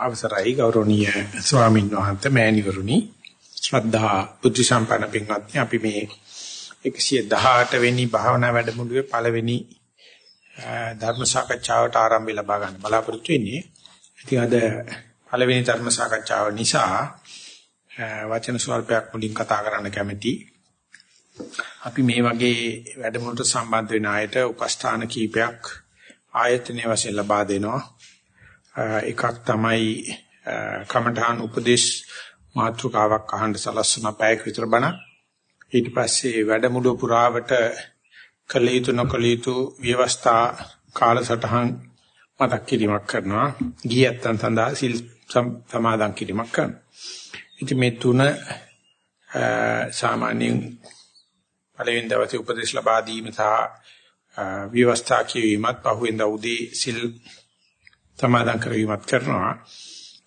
අවසරයි ගෞරවනීය ස්වාමීන් වහන්සේ මෑණිවරුනි ශ්‍රද්ධා බුද්ධ සම්පන්න පින්වත්නි අපි මේ 118 වෙනි භාවනා වැඩමුළුවේ පළවෙනි ධර්ම සාකච්ඡාවට ආරම්භය ලබා ගන්න බලාපොරොත්තු වෙන්නේ. ඉතින් අද පළවෙනි ධර්ම සාකච්ඡාව නිසා වචන ස්වල්පයක් මුලින් කතා කරන්න කැමැති. අපි මේ වගේ වැඩමුළුවට සම්බන්ධ වෙන අයට උපස්ථාන කීපයක් ආයතනයේ වශයෙන් ලබා දෙනවා. එකක් තමයි කමඨාන් උපදේශ මාතෘකාවක් අහන්න සලස්වන පැයක් විතර බණ. ඊට පස්සේ වැඩමුළු පුරාවට කළ යුතු නොකළ යුතු ව්‍යවස්ථා කාලසටහන් මතක් කිරීමක් කරනවා. ගියත්තන් සඳහා සිල් සමාදන් කිරීමක් කරනවා. ඉතින් මේ තුන සාමාන්‍යයෙන් පළවෙනි දවසේ උපදේශ ලබා දීම සහ ව්‍යවස්ථා කියවීමත් පහුවෙන්ද උදේ සිල් සමාදන් කරවීමත් කරනවා.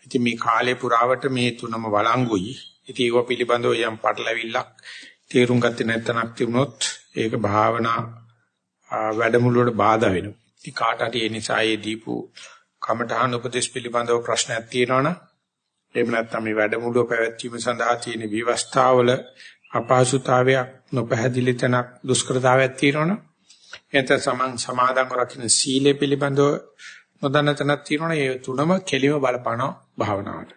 ඉතින් මේ කාලේ පුරාවට මේ තුනම වළංගුයි. ඉතින් ඒව පිළිබඳව යම් පටලැවිල්ලක් තේරුම් ගත්තේ නැත්නම් තිබුණොත් ඒක භාවනා වැඩමුළුවට බාධා වෙනවා. ඉතින් කාට හරි ඒ නිසා ඒ දීපු කමඨහන් උපදේශ පිළිබඳව ප්‍රශ්නයක් තියෙනවනම් එහෙම නැත්නම් මේ වැඩමුළුව පැවැත්වීම සඳහා තියෙන විවස්ථාවල අපහසුතාවයක් නොපැහැදිලි තැනක් දුෂ්කරතාවයක් තියෙනවනම් එතන සමන් සමාදන් කරකින සීලය පිළිබඳව නොදන්න තැනක් තියෙනවනේ ඒ තුනම කෙලිම බලපාන භාවනාවට.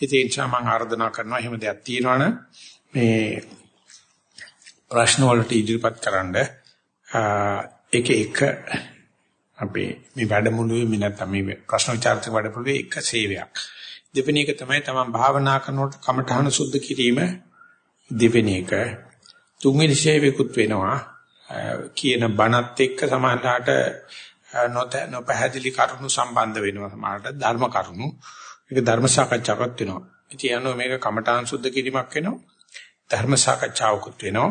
ඉතින් ඒ නිසා මම ආර්දනා කරනවා එහෙම දෙයක් තියෙනවනේ මේ ප්‍රශ්න වලට ඉදිරිපත් කරන්න එක එක අපේ මේ වැඩමුළුවේ මේ නැත්නම් මේ ප්‍රශ්න විචාරක වැඩමුළුවේ එක සේවයක්. දෙවෙනි එක තමයි තමන් භාවනා කරනකොට කමඨහන සුද්ධ කිරීම දෙවෙනි එක. තුන්වෙනි සේවයකුත් වෙනවා. කියන බණත් එක්ක සමානලාට නොත නොපැහැදිලි කරුණු සම්බන්ධ වෙනවා සමහරට. ධර්ම කරුණු. ඒක ධර්ම සාකච්ඡාවක් වෙනවා. ඉතින් යනවා මේක කමඨාන් සුද්ධ කිරීමක් වෙනවා. ධර්ම සාකච්ඡාවකුත් වෙනවා.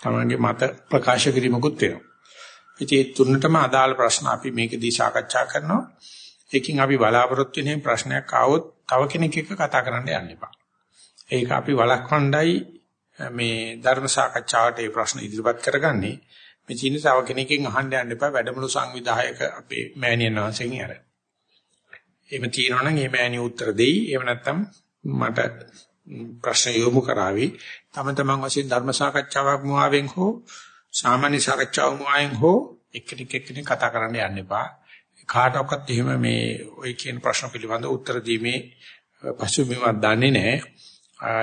තමන්ගේ මත ප්‍රකාශ කිරීමකුත් වෙනවා. ඉතින් තුනටම අදාළ ප්‍රශ්න අපි මේකදී සාකච්ඡා කරනවා. ඒකින් අපි බලාපොරොත්තු වෙන ප්‍රශ්නයක් ආවොත් තව කෙනෙක් එක්ක කතා කරන්න යන්න එපා. ඒක අපි වළක්වන්නයි මේ ධර්ම සාකච්ඡාවට මේ ප්‍රශ්න ඉදිරිපත් කරගන්නේ. මේ චීන සාව කෙනෙක්ගෙන් අහන්න යන්න එපා වැඩමුළු සංවිධායක අපේ මෑණියන් වහන්සේගෙන් අර. එහෙම තියෙනවනම් මේ මෑණිය උත්තර දෙයි. එහෙම නැත්නම් මට ප්‍රශ්න යොමු කරાવી. තම තමන් වශයෙන් ධර්ම සාකච්ඡාවක් මුවාවෙන් හෝ සාමාන්‍ය සාකච්ඡාවක් මුවාවෙන් හෝ එක්කෙනෙක් එක්කෙනෙක් කතා කරන්න යන්න එපා. කාටවත් එහෙම මේ ওই කියන ප්‍රශ්න පිළිබඳව උත්තර දීමේ පසුබිමක් දන්නේ නැහැ.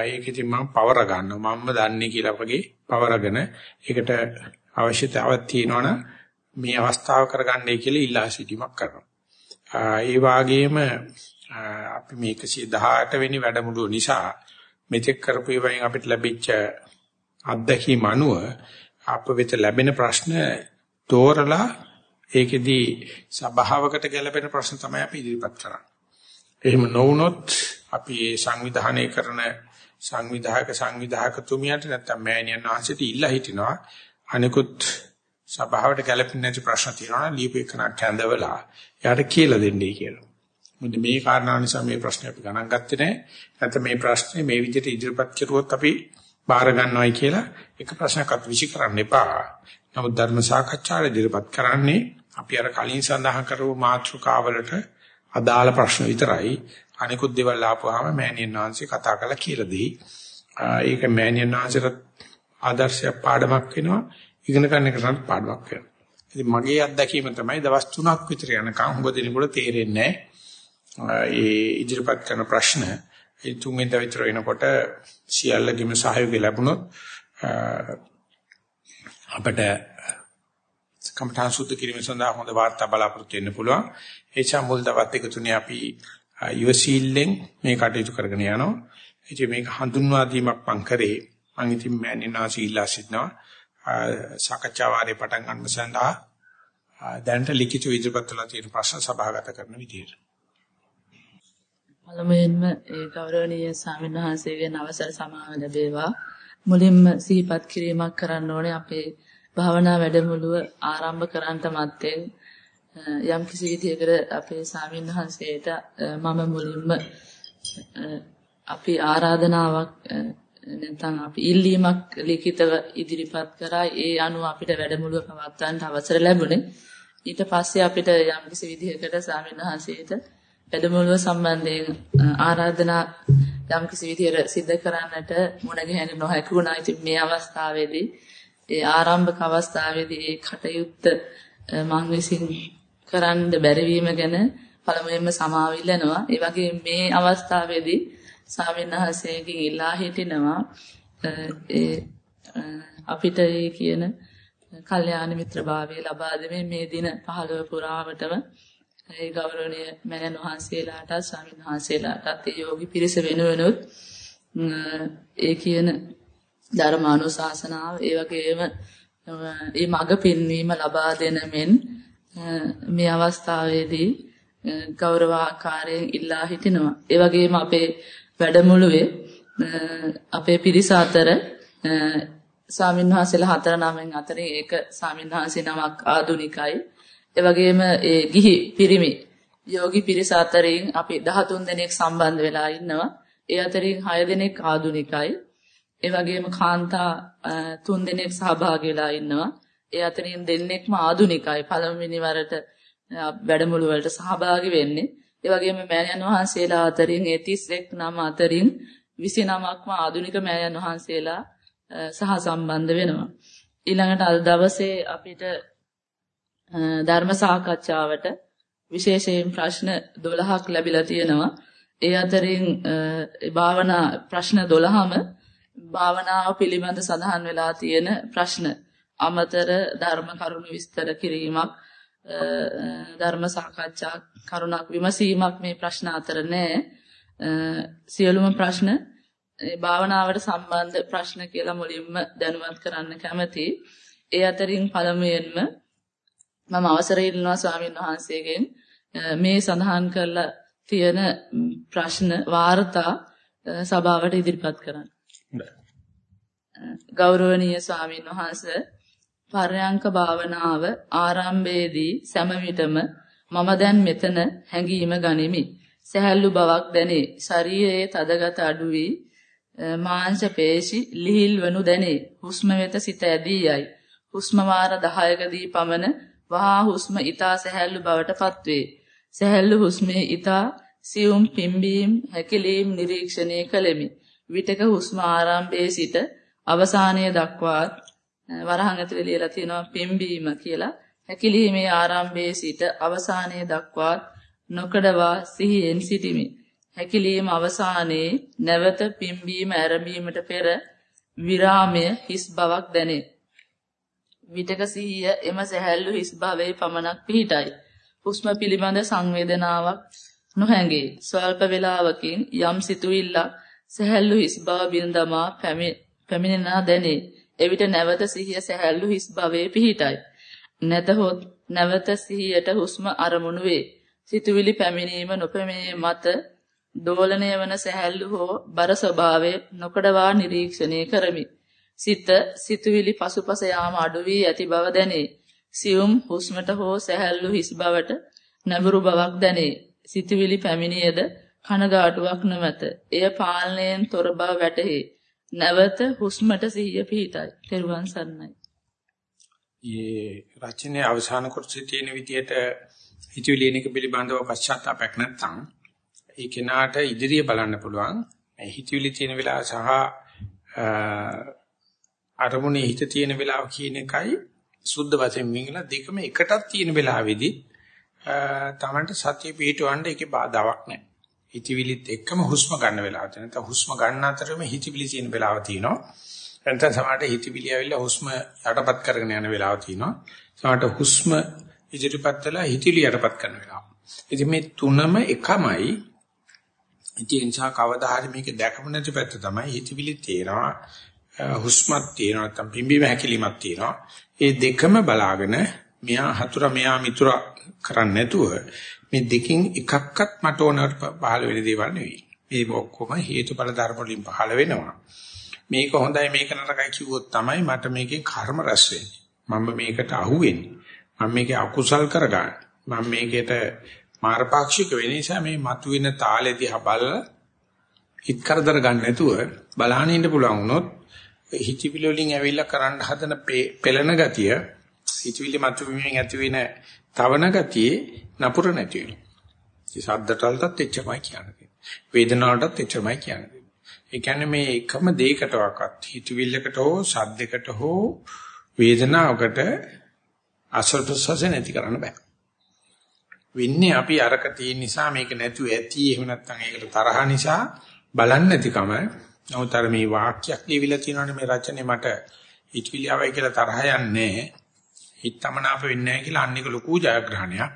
ඒක ඉතින් මම පවර ගන්නවා. මම දන්නේ කියලා වගේ පවරගෙන ඒකට අවශ්‍යතාවක් තියෙනවනම් මේ අවස්ථාව කරගන්නයි කියලා ඉල්ලා සිටීමක් කරනවා. ඒ වාගේම අපි මේ 118 වෙනි වැඩමුළුව නිසා මෙතෙක් කරපු ඒවායින් අපිට ලැබිච්ච අත්දැකීම් අනුව අප වෙත ලැබෙන ප්‍රශ්න තෝරලා ඒකෙදී සභාවකට ගැලපෙන ප්‍රශ්න තමයි අපි ඉදිරිපත් කරන්නේ. එහෙම නොවුනොත් අපි සංවිධානය කරන සංවිධායක සංවිධායකතුමියට නැත්නම් මෑණියන් වහන්සේට ඉල්ලා හිටිනවා අනිකුත් සභාවට ගැලපෙන්නේ නැති ප්‍රශ්න තියෙනවා ලියපෙකනක් කැඳවලා එයාට කියලා දෙන්නයි කියලා. මොකද මේ කාරණා නිසා මේ ප්‍රශ්නේ අපි ගණන් ගත්තේ නැහැ. නැත්නම් මේ ප්‍රශ්නේ මේ විදිහට ඉදිරිපත් කරුවොත් අපි බාර ගන්නවයි කියලා එක ප්‍රශ්නයක්වත් විසි කරන්න එපා. නමුත් ධර්ම සාකච්ඡාවේ ඉදිරිපත් කරන්නේ අපි අර කලින් සඳහන් කරපු මාතෘකාවලට අදාළ ප්‍රශ්න විතරයි. අනිකුත් දේවල් ආපුවාම මෑණියන් වහන්සේ කතා කරලා කියලා දෙයි. ඒක මෑණියන් වහන්සේට ආදර්ශයක් පාඩමක් වෙනවා ඉගෙන ගන්න එකටත් පාඩමක් වෙනවා. ඉතින් මගේ අත්දැකීම තමයි දවස් 3ක් විතර යනකම් හුඟ දෙනෙකුට තේරෙන්නේ ඒ ඉදිරිපත් කරන ප්‍රශ්න ඒ තුන්වෙනි දවස් වෙනකොට සියල්ලගේම සහයෝගය ලැබුණොත් අපිට කම්පටන් සුද්ධ කිරීම සඳහා හොඳ වාර්තා බලාපොරොත්තු වෙන්න පුළුවන්. ඒ නිසා මුල් දවස් දෙක තුනේ අපි යොසීල්ලෙන් මේ කටයුතු කරගෙන යනවා. ඉතින් මේක හඳුන්වා දීමක් මම කරේ. මම ඉතින් මෑණිනාසි ඉල්ලා සිටිනවා සාකච්ඡා වාරේ පටන් ගන්න සඳහා දැනට ලිඛිත ඉදිරිපත් කළ තියෙන ප්‍රශ්න සභාගත කරන විදියට. පළමුවෙන්ම ඒ ගෞරවනීය ස්වාමීන් වහන්සේගෙන් අවසර සමාව ලැබේවා. මුලින්ම සිහිපත් කිරීමක් කරන්න ඕනේ අපේ භාවනා වැඩමුළුව ආරම්භ කරන්නට මත්තෙන් යම් කිසි විදිහකට අපේ ස්වාමීන් වහන්සේට මම මුලින්ම අපි ආරාධනාවක් නැත්නම් අපි ඉල්ලීමක් ලිඛිතව ඉදිරිපත් කරා ඒ අනුව අපිට වැඩමුළුව පවත්වන්න අවසර ලැබුණේ ඊට පස්සේ අපිට යම්කිසි විදිහකට ස්වාමීන් වහන්සේට වැඩමුළුව සම්බන්ධයෙන් ආරාධනා යම් කිසි විදියට සිද්ධ කරන්නට මුණ ගැහෙන්න නොහැකි වුණා. ඉතින් මේ අවස්ථාවේදී ඒ ආරම්භක අවස්ථාවේදී ඒ කටයුත්ත මම විසින් කරන්න බැරි වීම ගැන පළමුවෙන්ම සමාව ඉල්ලනවා. ඒ වගේ මේ අවස්ථාවේදී ස්වාමීන් ඉල්ලා හිටිනවා ඒ අපිට ඒ කියන කල්යාණ මිත්‍රභාවය ලබා දෙමින් මේ දින 15 පුරාවටම ඒ ගෞරවනීය මෑණන් වහන්සේලාට ස්වාමීන් වහන්සේලාටත් ඒ යෝගි පිරිස වෙනුවෙනුත් ඒ කියන ධර්මානුශාසනාව ඒ වගේම මේ මඟ පින්වීම ලබා දෙන මෙන් මේ අවස්ථාවේදී ගෞරවාකාරයෙන් ඉල්ලා හිටිනවා. ඒ වගේම අපේ වැඩමුළුවේ අපේ පිරිස අතර ස්වාමින්වහන්සේලා හතර නමෙන් අතරින් ඒක ස්වාමින්වහන්සේ නමක් ආදුනිකයි. ඒ වගේම ඒ ගිහි පිරිමි යෝගි පිරිස අතරින් අපි 13 දෙනෙක් සම්බන්ධ වෙලා ඉන්නවා. ඒ අතරින් 6 දෙනෙක් ආදුනිකයි. ඒ වගේම කාන්තා 3 දෙනෙක් සහභාගී වෙලා ඉන්නවා. ඒ අතරින් දෙන්නෙක්ම ආදුනිකයි. පළමුවෙනි වරට වැඩමුළු වලට සහභාගී වෙන්නේ. ඒ වගේම මෑණියන් වහන්සේලා අතරින් ඒ 31 නම අතරින් 29ක්ම ආදුනික මෑණියන් වහන්සේලා සහ සම්බන්ධ වෙනවා. ඊළඟට අද දවසේ අපිට ධර්ම සාකච්ඡාවට විශේෂයෙන් ප්‍රශ්න 12ක් ලැබිලා තියෙනවා. ඒ අතරින් භාවනා ප්‍රශ්න 12ම භාවනාව පිළිබඳ සඳහන් වෙලා තියෙන ප්‍රශ්න අමතර ධර්ම කරුණු විස්තර කිරීමක් ධර්ම සාකච්ඡා කරුණක් විමසීමක් මේ ප්‍රශ්න අතර නැහැ. සියලුම ප්‍රශ්න ඒ භාවනාවට සම්බන්ධ ප්‍රශ්න කියලා මුලින්ම දැනුවත් කරන්න කැමතියි. ඒ අතරින් පළමුවෙන්ම මම අවසර ඉල්ලනවා ස්වාමීන් වහන්සේගෙන් මේ සඳහන් කරලා තියෙන ප්‍රශ්න වාර්තා සභාවට ඉදිරිපත් කරන්න. ගෞරවනීය ස්වාමීන් වහන්සේ පර්යංක භාවනාව ආරම්භයේදී සෑම විටම මම දැන් මෙතන හැඟීම ගනිමි. සහැල්ලු බවක් දැනේ. ශරීරයේ තදගත අඩු වී මාංශ පේශි ලිහිල් වනු දැනේ. හුස්ම වෙත සිත ඇදී යයි. හුස්ම වාර 10කදී පමණ වහා හුස්ම ඊතා සැහැල්ලු බවට පත්වේ. සැහැල්ලු හුස්මේ ඊතා සියුම් පිම්බීම් හැකිලීම් නිරීක්ෂණය කළෙමි. විටක හුස්ම ආරම්භයේ සිට අවසානයේ දක්වාත් වරහන් ඇතුලේ ලියලා තියෙනවා පිම්බීම කියලා. හැකිලීමේ ආරම්භයේ සිට අවසානයේ දක්වාත් නොකඩවා සිහියෙන් සිටිමි. හැකිලීම අවසානයේ නැවත පිම්බීම ආරම්භීමට පෙර විරාමය හිස් බවක් දැනේ. විතක සිහිය එම සැහැල්ලු හිස් භවයේ පමණක් පිහිටයි. හුස්ම පිළිබඳ සංවේදනාවක් නොහැඟේ. ස්වල්ප වේලාවකින් යම් සිතුවිල්ලක් සැහැල්ලු හිස් බව බින්දමා පැමිණෙනා දැනේ. එවිට නැවත සිහිය සැහැල්ලු හිස් භවයේ පිහිටයි. නැතහොත් නැවත සිහියට හුස්ම අරමුණු වේ. සිතුවිලි පැමිණීම නොපැමිණීම මත දෝලණය වන සැහැල්ලු හෝ බර ස්වභාවය නොකඩවා නිරීක්ෂණය කරමි. සිත සිතුවිලි පසුපස යාම අඩු වී ඇති බව දැනේ. සියුම් හුස්මට හෝ සැහැල්ලු හිස් බවට නැඹුරු බවක් දැනේ. සිතුවිලි පැමිණියද කනගාටුවක් නොමැත. එය පාලනයෙන් තොර බව වැටහි. නැවත හුස්මට සිහිය පිහිටයි. තෙරුවන් සරණයි. යේ රචනයේ අවසාන කොටසේ තියෙන විදිහට හිතවිලි එනක පිළිබඳව පශ්චාත්තාපයක් නැත්නම් ඒ කෙනාට ඉදිරිය බලන්න පුළුවන්. මේ හිතවිලි තියෙන වෙලාව සහ අරමුණේ හිත තියෙන වෙලාව කියන එකයි සුද්ධ වශයෙන් මිංගල දෙකම එකටත් තියෙන වෙලාවේදී තමන්ට සතිය පිටවන්න ඒකේ බාධාවක් නැහැ. හිතවිලිත් එක්කම හුස්ම ගන්න වෙලාව තියෙනවා. නැත්නම් හුස්ම ගන්න අතරම හිතවිලි තියෙන වෙලාව තියෙනවා. නැත්නම් සමහරට හිතවිලි ඇවිල්ලා හුස්ම යටපත් කරගෙන යන වෙලාව තියෙනවා. සමහරට හුස්ම ඉදිරිපත් වෙලා හිතවිලි යටපත් කරන වෙලාව. ඉතින් මේ තුනම එකමයි. ඉතින් නිසා කවදා හරි මේක දැකපු නැති පැත්ත තමයි හිතවිලි තේනවා. හුස්මක් තියෙනවා නැත්නම් පිම්බීම හැකිලිමක් තියෙනවා. ඒ දෙකම බලාගෙන මෙයා හතුර මෙයා මිතුර කරන්නේ නැතුව මේ දෙකෙන් එකක්වත් මට ඕනවට පහළ වෙන දේවල් නෙවෙයි. මේ ඔක්කොම හේතුඵල ධර්ම වලින් පහළ වෙනවා. මේක හොඳයි මේක නරකයි කිව්වොත් තමයි මට මේකේ කර්ම රැස් වෙන්නේ. මම මේකට අහු වෙන්නේ. මම මේකේ අකුසල් කරගන්න. මම මේකට මාරපාක්ෂික වෙන නිසා මේ මතුවෙන තාලෙ දිහා බලලා හිත කරදර ගන්න නැතුව බලහන් ඉන්න පුළුවන් වුණොත් හිතවිලි වලින් ඇවිල්ලා කරන්න හදන පෙළෙන ගතිය හිතවිලි මතුවීමෙන් ඇති වෙන තවන ගතියේ නපුර නැති වෙනවා. ඒ සද්දටලටත් එච්චරමයි කියන්නේ. වේදනාවටත් එච්චරමයි කියන්නේ. ඒ කියන්නේ මේ එකම දෙයකටවත් හිතවිල්ලකට හෝ සද්දයකට හෝ වේදනාවකට අසල්පසස නැති කරන්න බෑ. වෙන්නේ අපි අරක තියෙන නිසා මේක නැතුව ඇති එහෙම නැත්නම් ඒකට තරහ නිසා බලන්නේ නැතිකම. නමුත් අර මේ වාක්‍යයක් ලියවිලා තියෙනවනේ මේ රචනයේ මට හිතවිලියවයි කියලා තරහ යන්නේ හිතමනාප වෙන්නේ නැහැ කියලා අන්නේක ලොකු ජයග්‍රහණයක්.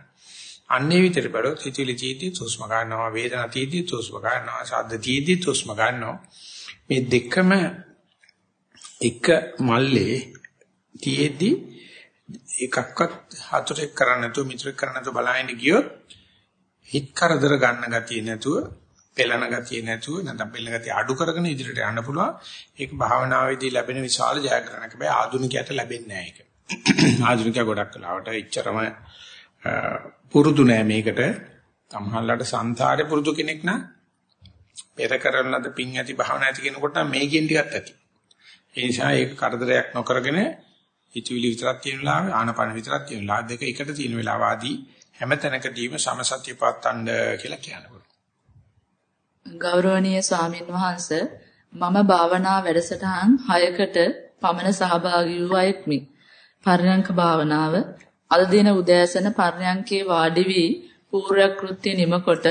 අන්නේ විතර බලොත් හිතවිලි තීදී සුස්ම ගන්නවා වේදනා තීදී සුස්ම ගන්නවා ශබ්ද තීදී සුස්ම ගන්නවා. මේ දෙකම එක මල්ලේ තියේදී එකක්වත් හතරෙක් කරන්න නැතුව මිත්‍රෙක් කරන්න නැතුව බලහින්න ගියොත් හිත කරදර ගන්න ගතිය නැතුව පෙළන ගතිය නැතුව නැත්නම් පෙළන ගතිය අඩු කරගෙන ඉදිරියට යන්න පුළුවන්. ඒක භාවනාවේදී ලැබෙන විශාල ජයග්‍රහණයක්. හැබැයි ආධුනිකයට ලැබෙන්නේ නැහැ ඒක. ආධුනිකයා ගොඩක් කලාවට එච්චරම පුරුදු නෑ මේකට සමහරලාට සංසාරේ පුරුදු කෙනෙක් නම් පෙර කරන ලද පිං ඇති භාවනා ඇති කෙනෙකුට මේකෙන් ටිකක් ඇති ඒ නිසා ඒක කරදරයක් නොකරගෙන හිතවිලි විතරක් තියෙන වෙලාවෙ ආනපන විතරක් තියෙන වෙලාව දෙක එකට තියෙන වෙලාව ආදී හැම තැනකදීම සමසත්‍ය පාත්තණ්ඩ කියලා කියනවා. ගෞරවනීය ස්වාමින් වහන්සේ මම භාවනා වැඩසටහන් 6කට පමණ සහභාගී වූ අයෙක්මි. පර්යංක භාවනාව අද දින උදෑසන පර්යංකේ වාඩි වී පූර්ව කෘත්‍ය නිමකොට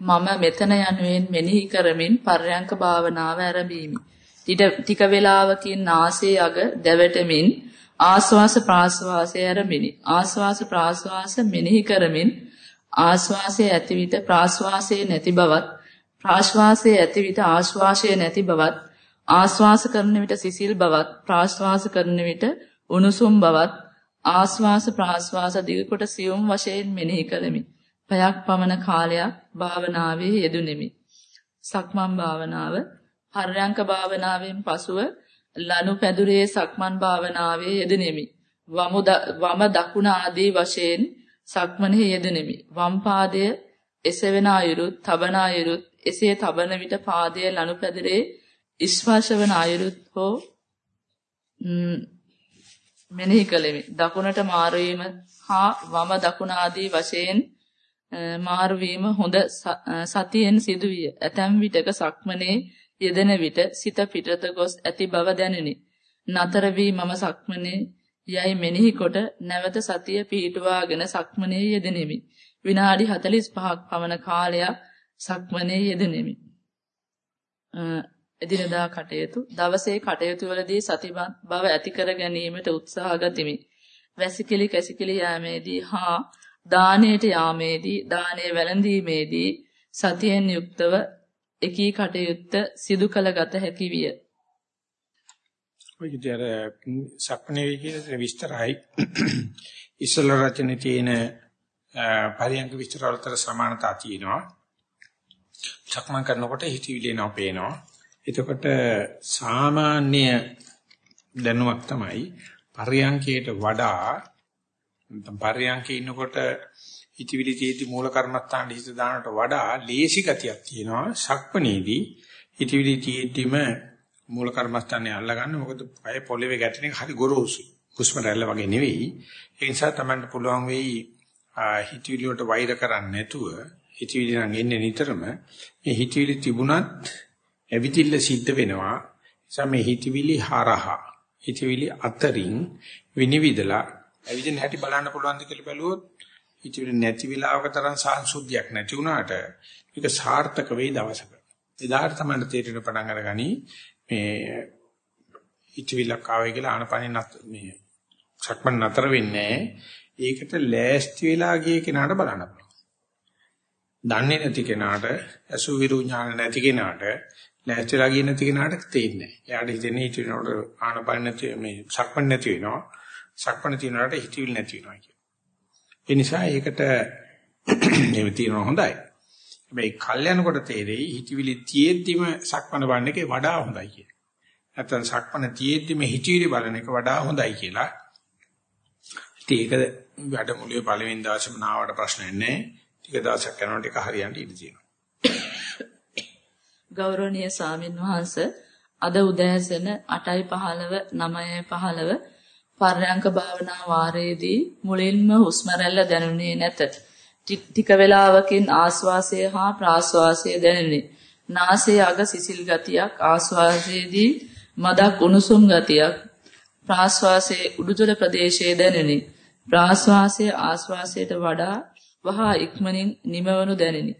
මම මෙතන යනුවෙන් මෙනෙහි කරමින් පර්යංක භාවනාව ආරම්භීමි. ටික වේලාවකින් නාසයේ අග දැවටමින් ආස්වාස ප්‍රාස්වාසය ආරම්භිනි. ආස්වාස ප්‍රාස්වාස මෙනෙහි කරමින් ආස්වාසයේ ඇති විට ප්‍රාස්වාසයේ නැති බවත් ප්‍රාශ්වාසයේ ඇති විට ආශ්වාසයේ නැති බවත් ආශ්වාස කරන විට සිසිල් බවත් ප්‍රාශ්වාස කරන විට උණුසුම් බවත් ආශ්වාස ප්‍රාශ්වාස දිගකොට සියුම් වශයෙන් මෙනෙහි කළෙමි. පයක් පමණ කාලයක් භාවනාවේ යෙදුණෙමි. සක්මන් භාවනාව පර්යංක භාවනාවෙන් පසුව ලනු පැදුරේ සක්මන් භාවනාවේ යෙදුණෙමි. වම දකුණ ආදී වශයෙන් සක්මනේ යෙදුණෙමි. වම් පාදය එසවෙන අයුරුත්, තබන අයුරුත්, එසේ තබන විට පාදය ලනු පැදුරේ ස්පර්ශ වන අයුරුත් හෝ මෙනෙහි කළෙමි. දකුණට මාරු හා වම දකුණ ආදී වශයෙන් මාරු හොඳ සතියෙන් සිදුවිය. ඇතැම් විටක සක්මනේ යෙදෙන විට සිත පිටත ගොස් ඇති බව දැනිනි. නතර වී මම සක්මනේ යයි මෙනෙහි කොට නැවත සතිය පිහිටුවාගෙන සක්මනේ යෙදෙනෙමි. විනාඩි 45ක් පමණ කාලයක් සක්මනේ යෙදෙනෙමි. එදිනදා කටයුතු දවසේ කටයුතු වලදී සතිමත් බව ඇති කර ගැනීමට උත්සාහ ගතිමි. වැසිකිලි කැසිකිලි යාමේදී හා දානයට යාමේදී දානය වැළඳීමේදී සතියෙන් යුක්තව එකී කටයුත්ත සිදු කළ ගත හැකි විය. ඔය විදිහට සක්මනේ කියන විස්තරයි ඉස්සල රචනයේ තියෙන පරියන්ක විස්තර වලට සමානතා තියෙනවා. සක්මන් කරනකොට හිතවිලි එනවා පේනවා. එතකොට සාමාන්‍ය දැනුමක් තමයි පරියන්කයට වඩා නැත්නම් පරියන්කේ ඉන්නකොට හිතවිලි තියෙද්දි මූල කර්මස්ථාන හිත දානට වඩා ලේසි ගතියක් තියෙනවා සක්මණේදී හිතවිලි තියෙද්දිම මූල කර්මස්ථානේ අල්ලගන්න මොකද පය පොළවේ ගැටෙන එක හරි ගොරෝසුයි. හුස්ම රැල්ල වගේ නෙවෙයි. ඒ නිසා තමයි පුළුවන් වෙයි හිතවිලි වලට වෛර කරන්නේ නැතුව හිතවිලි නම් එන්නේ නිතරම. මේ හිතවිලි තිබුණත් ඇවිතිල්ල සිද්ධ වෙනවා. නිසා මේ හිතවිලි හරහා හිතවිලි අතරින් විනිවිදලා ඇවිදින හැටි බලන්න පුළුවන් ද කියලා බැලුවොත් හිතවිලි නැති වෙලාවක තරම් සාංශුද්ධියක් නැති වුණාට ඒක සාර්ථක වෙයි දවසක. එදාට තමයි තේරෙන පටන් අරගනි මේ හිතවිලක් ආවයි කියලා ආනපනින් මේ සක්මන් නතර වෙන්නේ ඒකට ලෑස්ති වෙලා ගිය කෙනාට බලන්න පුළුවන්. දන්නේ නැති කෙනාට අසුවිරු ඥාන නැති කෙනාට නැචරලා ගිය නැති කෙනාට තේින්නේ නැහැ. එයාට හිතෙන්නේ හිතනකොට ආනපන නැති මේ සක්මන් නැති වෙනවා. සක්මන් තියනකොට හිතවිලි නැති වෙනවා කියන. ඒ නිසා ඒකට මේ තියෙනවා හොඳයි. හැබැයි කල් යනකොට තේරෙයි හිතවිලි තියෙද්දිම සක්මන බලන එකේ වඩා හොඳයි කියන. නැත්නම් සක්මන තියෙද්දිම හිතවිලි බලන එක වඩා හොඳයි කියලා. ඉතින් ඒක වැඩමුළුවේ පළවෙනි දවසේම නාවට ප්‍රශ්නයක් නැහැ. ටික දවසක් යනකොට ඒක හරියන්න ඉඩ තියෙනවා. ගෞරවනීය ස්වාමින් වහන්ස අද උදෑසන 8:15 9:15 පර්යංක භාවනා වාරයේදී මුලින්ම හුස්ම රැල්ල දැනුනේ නැත. ටික වේලාවකින් ආස්වාසය හා ප්‍රාස්වාසය දැනිනි. නාසයේ අග සිසිල් ගතියක් ආස්වාසයේදී මදක් උණුසුම් ගතියක් ප්‍රාස්වාසයේ උඩුතල ප්‍රදේශයේ දැනිනි. ප්‍රාස්වාසයේ ආස්වාසයට වඩා වහා ඉක්මනින් නිමවනු දැනිනි.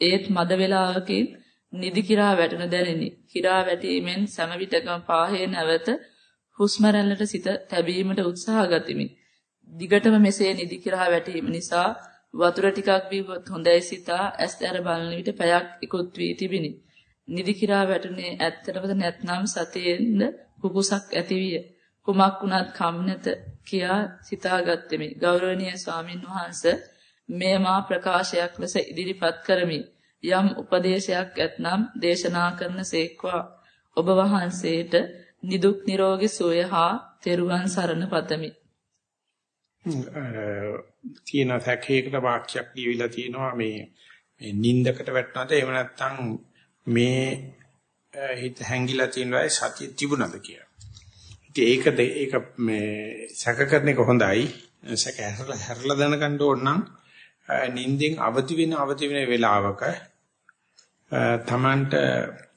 ඒත් මද වේලාවකින් නිදි කිරා වැටෙන දැනිනි. කිරා වැටීමෙන් සම විටකම පාහේ නැවත හුස්ම රැල්ලට සිත තැබීමට උත්සාහ ගතිමි. දිගටම මෙසේ නිදි කිරා වැටීම නිසා වතුර ටිකක් බීවොත් හොඳයි සිතා ඇස් ඇර බලන විට පැයක් ඉක්ුත් වී තිබිනි. නිදි කිරා වැටුනේ ඇත්තටමද නැත්නම් සතියෙන්ද කුකුසක් ඇතිවිය. කුමක් වුණත් කම් නැත කියා සිතාගත්ෙමි. ගෞරවනීය ස්වාමින් වහන්සේ මෙය මා ප්‍රකාශයක් ලෙස ඉදිරිපත් කරමි. යම් උපදේශයක් ඇතනම් දේශනා කරන සේක්වා ඔබ වහන්සේට නිදුක් නිරෝගී සුවය හා තෙරුවන් සරණ පතමි. තියෙන සැකයකට වාක්‍යයක් ලියවිලා තියෙනවා මේ මේ නින්දකට වැටුණාද එහෙම නැත්නම් මේ හිත හැංගිලා තියෙනවා සතිය තිබුණාද කියලා. ඉතින් ඒකද ඒක මේ සැක කරන එක හොඳයි. සැක හැරලා හැරලා දැනගන්න ඕන නම් නින්දෙන් අවදි වෙන අවදි වෙන වෙලාවක තමන්ට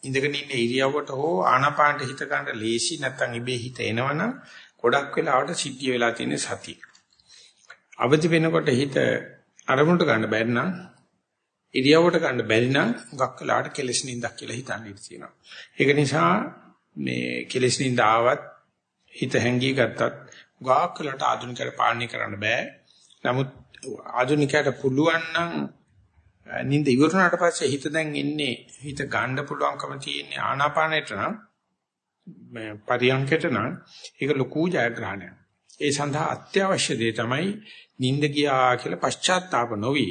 ඉඳගෙන ඉන්න ඉරියව්වට හෝ ආනාපානට හිත ගන්න ලේසි නැත්නම් ඉබේ හිත එනවනම් ගොඩක් වෙලාවට සිද්ධිය වෙලා තියෙන සතිය. අවදි වෙනකොට හිත අරමුණට ගන්න බැරි නම් ඉරියව්වට ගන්න බැරි නම් ගක් වෙලාවට කෙලස් නින්දක් කියලා හිතන්න ඉඩ තියෙනවා. ඒක නිසා මේ කෙලස් නින්ද ආවත් හිත හැංගී ගත්තත් ගාක් වෙලාවට ආධුනිකයට පාලනය කරන්න බෑ. නමුත් ආධුනිකයට පුළුවන් නම් නිින්ද ඉවරුනාට පස්සේ හිත දැන් ඉන්නේ හිත ගන්න පුළුවන්කම තියෙන්නේ ආනාපානෙට නම් පරියන්කයට නම් ඒක ලොකු ජයග්‍රහණයක්. ඒ සඳහා අත්‍යවශ්‍ය දේ තමයි නිින්ද ගියා කියලා පශ්චාත්තාප නොවි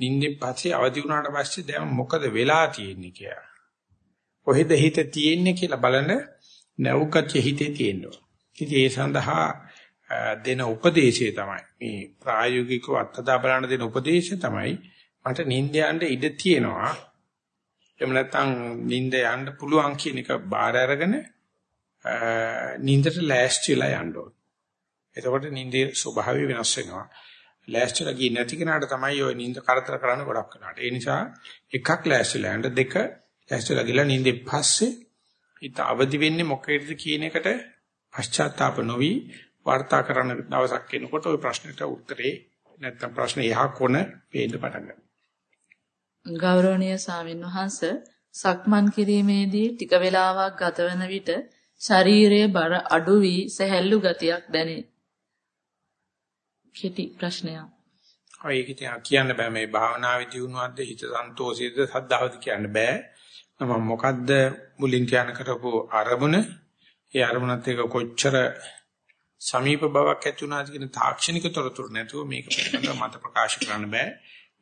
නිින්දෙන් පස්සේ අවදි වුණාට පස්සේ දැන් මොකද වෙලා තියෙන්නේ කියලා. කොහෙද හිත තියෙන්නේ කියලා බලන නැවුකච්ච හිතේ තියෙනවා. ඉතින් ඒ සඳහා දෙන උපදේශය තමයි මේ ප්‍රායෝගිකව අත්දැක බලන දෙන උපදේශය තමයි මට නිින්ද යන්න ඉඩ තියෙනවා. එහෙම නැත්නම් නිින්ද යන්න පුළුවන් කියන එක බාර අරගෙන නිින්දට ලෑස්තිලා යන්න ඕන. එතකොට නිින්දේ ස්වභාවය වෙනස් වෙනවා. ලෑස්තිලා ගියේ නැති කෙනාට තමයි ওই නිින්ද කරදර කරන්න ගොඩක් වෙනාට. ඒ නිසා එකක් ලෑස්තිලා යන්න දෙක ලෑස්තිලා ගිහලා නිින්දෙන් පස්සේ හිත අවදි වෙන්නේ මොකේද කියන එකට පශ්චාත්තාප නොවි වාර්තා කරන දවසක් එනකොට ওই ප්‍රශ්නෙට උත්තරේ නැත්නම් ප්‍රශ්නේ යහ කොන පේන්න පටන් ගන්නවා. ගෞරවනීය ස්වාමින් වහන්සේ සක්මන් කිරීමේදී ටික වේලාවක් ගතවන විට ශරීරයේ බර අඩු වී සැහැල්ලු ගතියක් දැනේ. කෙටි ප්‍රශ්නයක්. ඔය ඒක කියන්න බෑ මේ භාවනාවේ දියුණුවක්ද හිත සන්තෝෂයේද සද්ධාවද කියන්න බෑ. මම මොකද්ද මුලින් කියන කරපු අරමුණ? ඒ අරමුණත් එක කොච්චර සමීප බවක් ඇති වුණාද කියන තාක්ෂණික තොරතුරු නැතුව මේක පිළිබඳව මත ප්‍රකාශ කරන්න බෑ.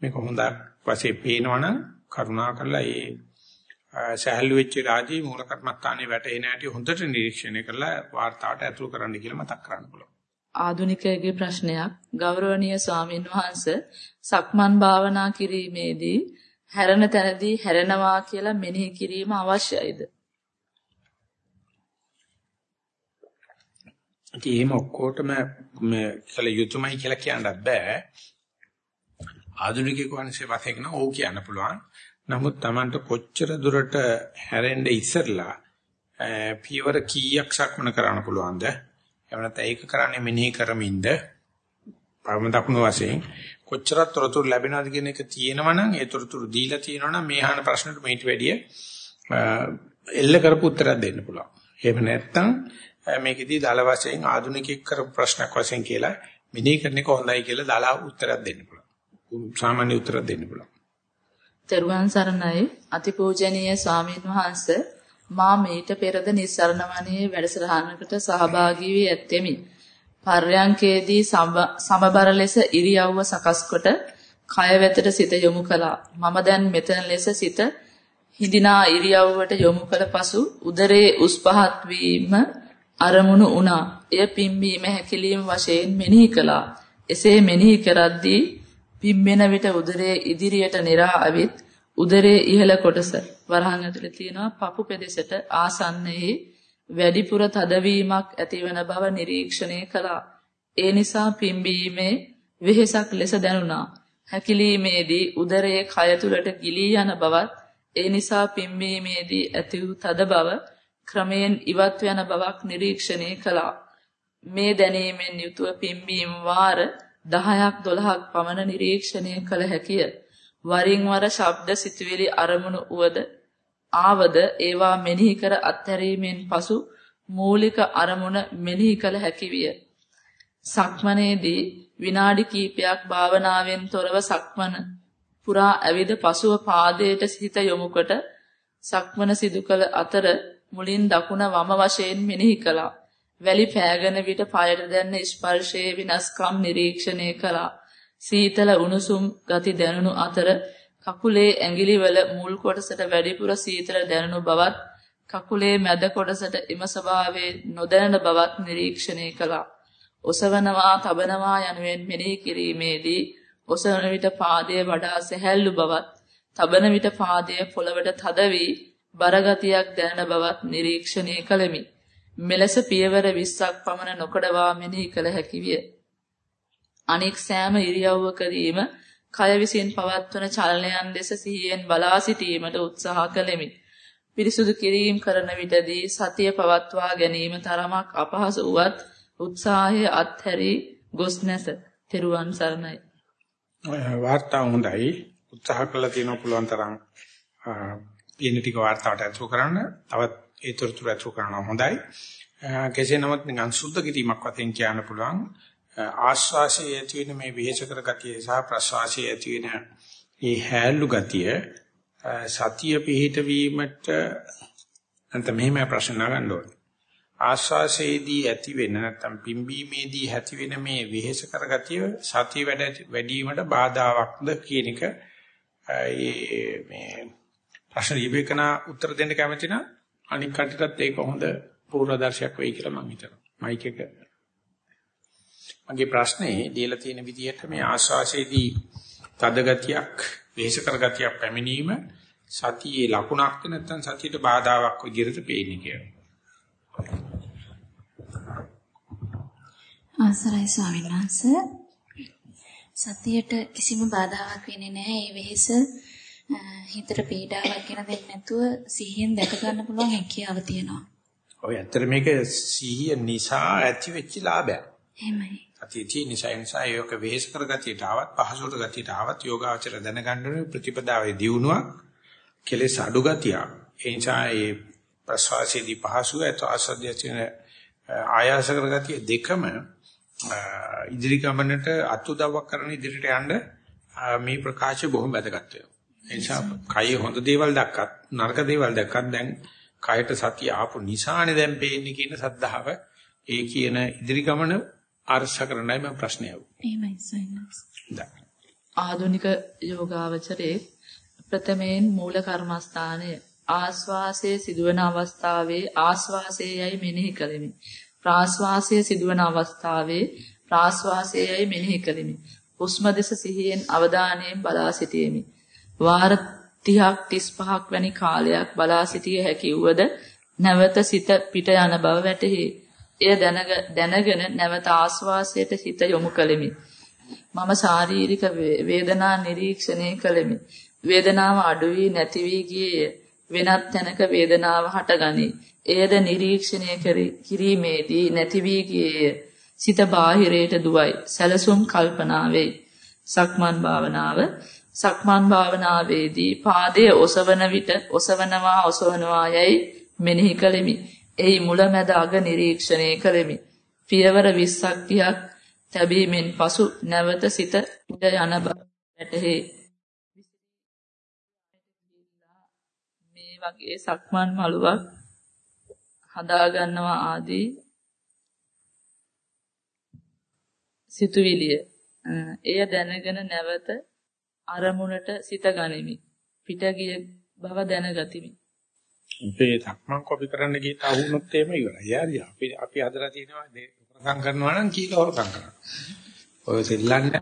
මේක හොඳ වශයෙන් පේනවනම් කරුණා කරලා ඒ සහැල්ලු වෙච්ච රාජී මූල කර්මස්ථානේ වැටේ නැටි හොඳට නිරීක්ෂණය කරලා වාර්තාවට ඇතුළු කරන්න කියලා මතක් කරන්න පුළුවන්. ආදුනිකයේ ප්‍රශ්නයක් ගෞරවනීය ස්වාමින් වහන්සේ සක්මන් භාවනා කිරීමේදී හැරෙන තැනදී හැරෙනවා කියලා මෙනෙහි කිරීම අවශ්‍යයිද? ඉතින් එහෙම ඔක්කොටම කළ යුතුයමයි කියලා කියන්නත් බෑ. ආධුනිකයෙකු වහන්සේ වශයෙන් නම් ඕක කියන්න පුළුවන්. නමුත් Tamanට කොච්චර දුරට හැරෙන්න ඉස්සරලා පියවර කීයක් සක්මන කරන්න පුළුවන්ද? එහෙම නැත්නම් ඒක කරන්නේ මෙනෙහි කරමින්ද? පරම දක්ුණු වශයෙන් කොච්චරක් තොරතුරු ලැබෙනවද කියන එක තියෙනවනම් ඒ තොරතුරු දීලා තියෙනවනම් මේ අහන ප්‍රශ්නට මේට වැඩිය එල්ල කරපු උත්තරයක් දෙන්න පුළුවන්. එහෙම නැත්නම් මේකෙදී දල වශයෙන් ආධුනිකෙක් කරපු ප්‍රශ්නයක් වශයෙන් කියලා මෙනෙහි කරන එක හොඳයි කියලා දලා උත්තරයක් දෙන්න පුළුවන්. සාමාන්‍ය උත්තර දෙන්න පුළුවන්. තෙරුවන් සරණයි අතිපූජනීය ස්වාමීන් වහන්සේ මා මීට පෙරද නිස්සරණ වනයේ වැඩසටහනකට සහභාගී වී ඇත්තෙමි. පර්යංකේදී සමබර ලෙස ඉරියව්ව සකස් කොට කය වෙතට සිත යොමු කළා. මම දැන් මෙතන ලෙස සිත හිඳිනා ඉරියව්වට යොමු කළ පසු උදරයේ උස් පහත් වීම අරමුණු වුණා. එය පිම්බීම හැකිලිම වශයෙන් මෙනෙහි කළා. එසේ මෙනෙහි කරද්දී පිම්බෙන විට උදරයේ ඉදිරියට නිරා අවිත් උදරයේ ඉහළ කොටස වරහන් ඇතුලේ තියෙනවා පපු පෙදෙසට ආසන්නයේ වැඩිපුර තදවීමක් ඇතිවන බව නිරීක්ෂණය කළා. ඒ නිසා පිම්බීමේ වෙහෙසක් ලෙස දැනුණා. හැකිලීමේදී උදරයේ කය තුලට ගිලී යන බවත් ඒ නිසා පිම්බීමේදී ඇති වූ තද බව ක්‍රමයෙන් ඉවත් වෙන බවක් නිරීක්ෂණය කළා. මේ දැනීමෙන් යුතුව පිම්බීම වාර 10ක් 12ක් පමණ නිරීක්ෂණය කළ හැකිය. වරින් වර ශබ්ද සිතුවිලි අරමුණු උවද ආවද ඒවා මෙනෙහි කර අත්හැරීමෙන් පසු මූලික අරමුණ මෙනෙහි කළ හැකි විය. සක්මනේදී විනාඩි කිහිපයක් භාවනාවෙන් තොරව සක්මන පුරා ඇවිද පසුව පාදයට සිත යොමුකොට සක්මන සිදු කළ අතර මුලින් දකුණ වම වශයෙන් මෙනෙහි කළා. වැලි පෑගෙන විට පායට දැනෙන ස්පර්ශයේ විනාශකම් නිරීක්ෂණය කළා. සීතල උණුසුම් ගති දැනුණු අතර කකුලේ ඇඟිලිවල මුල් කොටසට වැඩිපුර සීතල දැනුණු බවත් කකුලේ මැද කොටසට එම ස්වභාවයේ නොදැනෙන බවත් නිරීක්ෂණය කළා. ඔසවනවා, තබනවා යනුවෙන් මෙනෙහි කිරීමේදී ඔසවන විට පාදයේ වඩා සැහැල්ලු බවත්, තබන විට පාදයේ පොළවට තද වී බරගතියක් දැනෙන බවත් නිරීක්ෂණය කළෙමි. මෙලෙස පියවර 20ක් පමණ නොකඩවා මෙනෙහි කළ හැකි විය. අනෙක් සෑම ඉරියව්වකදීම කය විසින් පවත්වන චලනයන් දෙස සිහියෙන් බලා සිටීමට උත්සාහ කළෙමි. පිරිසුදු කිරීම කරන විටදී සතිය පවත්වා ගැනීම තරමක් අපහසු වුවත් උත්සාහය අත්හැරී ගොස් නැස. තෙරුවන් සරණයි. වාර්තා හොඳයි. උත්සාහ කළා තියෙන පුළුවන් තරම් පින ටික වාර්තාවට ඇතුළු කරන්න. තවත් ඒ තොරතුරු ඇතුළු කරනවා හොඳයි. කෙසේ නමුත් නිකන් සුද්ධ කිරීමක් වශයෙන් කියන්න පුළුවන්. ආශ්වාසයේ ඇති වෙන මේ විහෙචකර ගතිය සහ ප්‍රශ්වාසයේ ඇති වෙන මේ හැල්ලු ගතිය සතිය පිහිට වීමට නැත්නම් මෙහෙම ප්‍රශ්න නගන්න ඕනේ. ආශ්වාසයේදී ඇති වෙන නැත්නම් පිම්බීමේදී ඇති වෙන මේ වෙහෙස කරගතිය සතිය වැඩ වැඩිවීමට බාධාවක්ද කියන එක මේ ප්‍රශ්න ඉබේකන උත්තර දෙන්න කැමති නම් අනික් කටටත් ඒක හොඳ පූර්වදර්ශයක් වෙයි කියලා මම හිතනවා. මයික් එක මගේ ප්‍රශ්නේ දීලා තියෙන විදිහට මේ ආශ්වාසයේදී තද ගතියක් වෙහෙස කරගතියක් පැමිණීම සතියේ ලකුණක්ද නැත්නම් සතියට බාධාවක් විදිහට පේන්නේ කියලා. අවසරයි ස්වාමීන් වහන්සේ සතියට කිසිම බාධාවක් වෙන්නේ නැහැ. ඒ වෙහෙස හිතට පීඩාවක් ගෙන දෙන්නේ නැතුව සිහියෙන් දැක ගන්න පුළුවන් හැකියාව තියෙනවා. ඔය ඇත්තට මේක සිහිය නිසා ඇති වෙච්ච ලාභයක්. එහෙමයි. සතිය නිසා නිසා ඒක වෙහෙස කරගතියට ආවත් පහසුට ගතියට ආවත් යෝගාචර දැනගන්න ප්‍රතිපදාවේ දියුණුවක් කෙලෙස් අඩු ගතියක්. ඒ නිසා මේ ප්‍රසවාසයේදී පහසුව ඇත ආසද්‍ය තියෙන ආයාස කරගතිය දෙකම ඉදිරි ගමනට අතුදවක් කරන ඉදිරියට යන්න මේ ප්‍රකාශය බොහොම වැදගත් වෙනවා. නිසා කය හොඳ දේවල් දැක්කත් නරක දේවල් දැක්කත් දැන් කයට සතිය ආපු නිසානේ දැන් පේන්නේ කියන සද්ධාව ඒ කියන ඉදිරි ගමන අර්ශ කරන්නයි මම ප්‍රශ්නය අහුවේ. එහෙමයි සයින්ස්. ආධුනික යෝගාවචරයේ ප්‍රථමයෙන් මූල කර්මස්ථානය ආස්වාසයේ සිදුවන අවස්ථාවේ ආස්වාසයේයි මෙනෙහි කළෙමි. ප්‍රාස්වාසයේ සිදුවන අවස්ථාවේ ප්‍රාස්වාසයේයි මෙනෙහි කළෙමි. හුස්ම දෙස සිහියෙන් අවධානයෙන් බලා සිටියෙමි. වාර 30ක් 35ක් වැනි කාලයක් බලා සිටිය හැකි වුවද නැවත සිත පිට යන බව වැටහි. එය දැනගෙන නැවත ආස්වාසයට සිත යොමු කළෙමි. මම ශාරීරික වේදනා නිරීක්ෂණය කළෙමි. වේදනාව අඩු වී නැති වී ගියේ වෙනත් තැනක වේදනාව හටගනී. එයද නිරීක්ෂණය කිරීමේදී නැති වී ගියේ සිත බාහිරයට දුවයි. සැලසුම් කල්පනා වෙයි. සක්මන් භාවනාව සක්මන් භාවනාවේදී පාදයේ ඔසවන විට ඔසවනවා ඔසවනවා යයි මෙනෙහි කළෙමි. එහි මුලැමැද අග නිරීක්ෂණය කළෙමි. පියවර 20ක් 30ක් තැබීමෙන් පසු නැවත සිත උඩ යන බව වැටහි. මේ වගේ සක්මන් මළුවක් හදා ගන්නවා ආදී සිතුවිලිය. එය දැනගෙන නැවත අරමුණට සිත ගනිමි. පිට ගිය බව දැනගතිමි. මේ සක්මන් කොපි කරන්න ගිහින් අහුනොත් එහෙම ඉවරයි. යාරිය අපි අපි හදලා තියෙනවා හොරකම් කරනවා නම් කීලා හොරකම් කරනවා. ඔය සෙල්ලන්නේ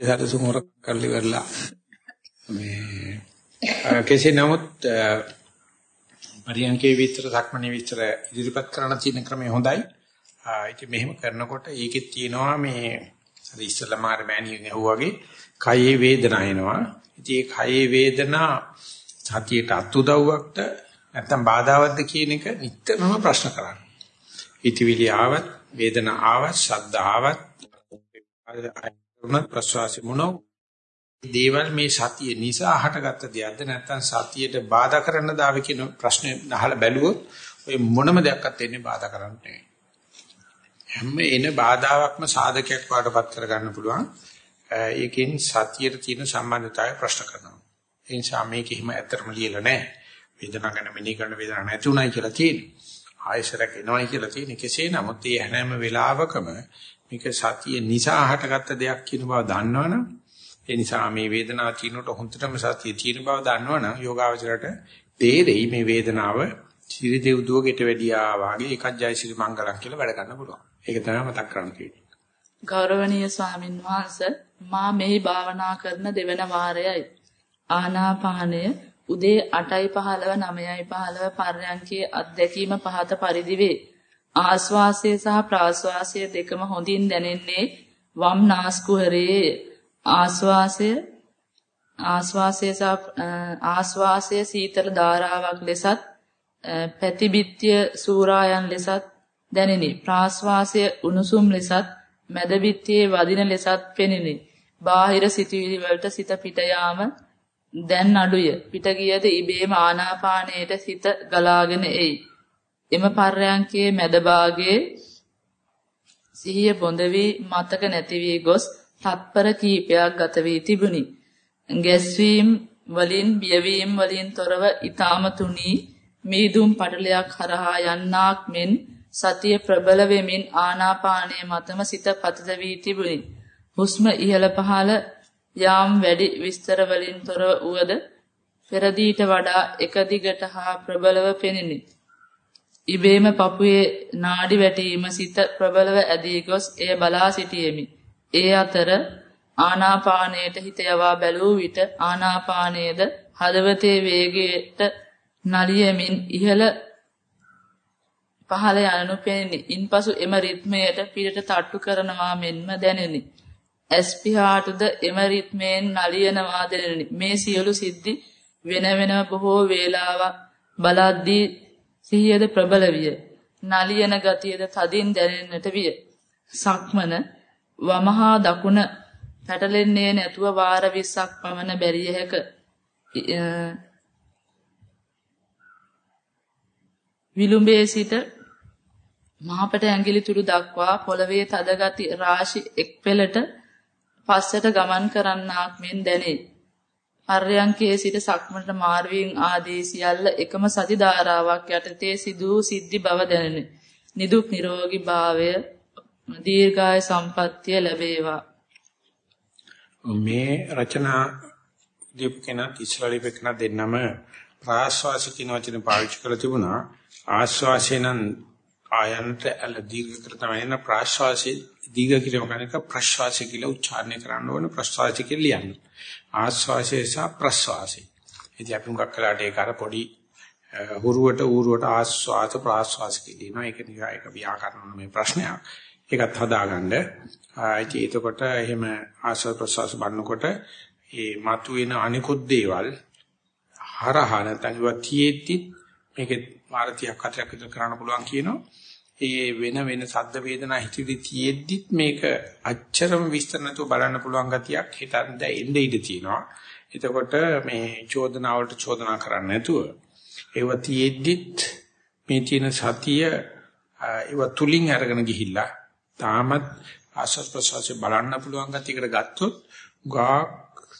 ඒකට හොරකම් කරලි වෙරලා මේ කෙසේ නමුත් පරියන්කේ විතර සක්මනේ විතර ඉදිරිපත් කරන්න තියෙන ක්‍රමය හොඳයි. ඉතින් මෙහෙම කරනකොට ඒකෙත් තියෙනවා මේ අර ඉස්සලා මාර මෑණියන් ඇහුවාගේ කයේ වේදනා එනවා. ඉතින් ඒ කයේ වේදනා සතියට අත්උදව්වක්ද නැත්නම් බාධාවත්ද කියන එක නිතරම ප්‍රශ්න කරන්නේ. ඉතිවිලි ආවත් වේදනා ආවත් ශබ්ද ආවත් උනත් ප්‍රසවාසි මොනෝ දේවල් මේ සතිය නිසා හටගත්ත දෙයක්ද නැත්නම් සතියට බාධා කරන්න දාවේ කියන ප්‍රශ්නේ අහලා බැලුවොත් ඔය මොනම දෙයක්වත් එන්නේ බාධා කරන්නේ හැම එන බාධාවක්ම සාධකයක් වඩපත් කරගන්න පුළුවන්. ඒකෙන් සතියට තියෙන සම්බන්ධතාවය ප්‍රශ්න කරනවා. ඒ නිසා මේක හිම ඇත්තටම ලියලා නැහැ. වේදනාව ගැන මෙනෙහි කරන වේදනාවක් නැති උනායි කියලා තියෙන්නේ. ආයශරක් එනවායි කියලා තියෙන්නේ. කෙසේ නමුත් මේ හැම වෙලාවකම මේක සතිය නිසා හටගත්ත දෙයක් කියන බව දන්නවනම් ඒ නිසා මේ වේදනාව තියෙනකොට හොඳටම සතිය තියෙන බව දන්නවනම් යෝගාවචරයට තේරෙයි මේ වේදනාව සිරි දෙව්දුවකට වැඩියා වාගේ එකක් ජයසිරි මංගලම් කියලා වැඩ ගන්න පුළුවන්. ඒක තමයි මතක් කරන්න තියෙන්නේ. ගෞරවනීය ස්වාමින් වහන්සේ මා මෙහි භාවනා කරන දෙවන වාරයයි. ආනාපානය උදේ 8:15 9:15 පර්යන්කේ අත්දැකීම පහත පරිදි වේ. ආස්වාසය සහ ප්‍රාස්වාසය දෙකම හොඳින් දැනෙන්නේ වම් නාස්කුහරයේ ආස්වාසය ආස්වාසය සහ ආස්වාසය සීතල ධාරාවක් ලෙසත් පැතිබිත්‍ය සූරායන් ලෙසත් දැනිනි. ප්‍රාස්වාසය උණුසුම් ලෙසත් මැද බිත්තියේ වදින ලෙසත් පෙනිනි. බාහිර සිතුවිලි වලට සිත පිට යාම දැන් අඩුය. පිට ගියද ඉබේම ආනාපානයට සිත ගලාගෙන එයි. එම පර්යංකයේ මැද භාගයේ සිහිය බොඳ වී මතක නැති වී ගොස් තත්පර කීපයක් ගත වී තිබුණි. ගැස්වීම වලින් බියවීම වලින් තොරව ඊටාම තුනී මීදුම් පටලයක් හරහා යන්නාක් මෙන් සතිය ප්‍රබල වෙමින් ආනාපානයේ මතම සිත පතිත වී තිබුණි. හුස්ම ඉහළ පහළ යාම් වැඩි විස්තර වලින් තොර වුවද පෙරදීට වඩා එක දිගට හා ප්‍රබලව පෙනිනි. ඉබේම පපුවේ නාඩි වැටීම සිත ප්‍රබලව ඇදී ගොස් එය බලා සිටියෙමි. ඒ අතර ආනාපානයට හිත යවා බැලූ විට ආනාපානයේද හදවතේ වේගයට නලියමින් ඉහළ පහළ යනු පෙනිනි. ඉන්පසු එම රිද්මයට පිටට තට්ටු කරනවා මෙන්ම දැනිනි. ඇස්පිහාටද එම රිද්මයෙන් නලියනවා දැනිනි. මේ සියලු සිද්ධි වෙන වෙනම බොහෝ වේලාවක් බලද්දී සිහියද ප්‍රබල විය. නලියන ගතියද තදින් දැනෙන්නට විය. සක්මන වමහා දකුණ පැටලෙන්නේ නැතුව වාර 20ක් පමණ බැරිය හැක. විලුඹේ සිට මහපට ඇඟිලි තුඩු දක්වා පොළවේ තද ගති රාශි එක් පෙළට පස්සට ගමන් කරන්නාක් මෙන් දැනේ. පර්යංකයේ සිට සක්මනට මාර්වීන් ආදී සියල්ල එකම සති ධාරාවක් යටතේ සිදු සිද්ධි බව දැනෙන. නිදුක් නිරෝගී භාවය දීර්ඝාය සම්පන්නිය ලැබේවා. මේ රචනා දීපකන ඉස්රාලි පෙකන දෙන්නම ප්‍රාශ්වාසිකින වචන පාවිච්චි කරලා තිබුණා. ආශ්වාසයෙන් ආයනට ඇල දීර්ඝ කර තමයි න ප්‍රාශ්වාසයේ දීර්ඝ කිරීම ගන්නක ප්‍රශ්වාසය කියලා උච්චාරණය කරන්න ඕන ප්‍රශ්වාසය කියලා ලියන්න. ආශ්වාසය සහ ප්‍රශ්වාසය. ඉතින් අපි මුගක් කළාට ඒක අර පොඩි හුරුවට ඌරුවට ආශ්වාස ප්‍රාශ්වාස කියනවා. ඒක නිකන් ඒක ව්‍යාකරණ මේ ප්‍රශ්නයක්. ඒකත් හදාගන්න. ඉතින් එතකොට එහෙම ආශ්වාස ප්‍රශ්වාස බannකොට ඒ මතුවෙන අනිකුත් දේවල් හරහා නැත්නම් ඒවා තියෙද්දි මේකේ වාරතියක් හතරක් විතර කරන්න පුළුවන් කියනවා. ඒ වෙන වෙන සද්ද වේදනා හිතවිලි තියෙද්දිත් මේක අච්චරම විස්තර නැතුව බලන්න පුළුවන් ගතියක් හිතන්න එන්න ඉඩ තියෙනවා. එතකොට මේ චෝදනා වලට චෝදනා කරන්නේ නැතුව ඒව තියෙද්දිත් මේ තියෙන සතිය ඒව තුලින් අරගෙන ගිහිල්ලා තාමත් ආස්වාද ප්‍රසවාසය බලන්න පුළුවන් ගතියකට ගත්තොත් ගා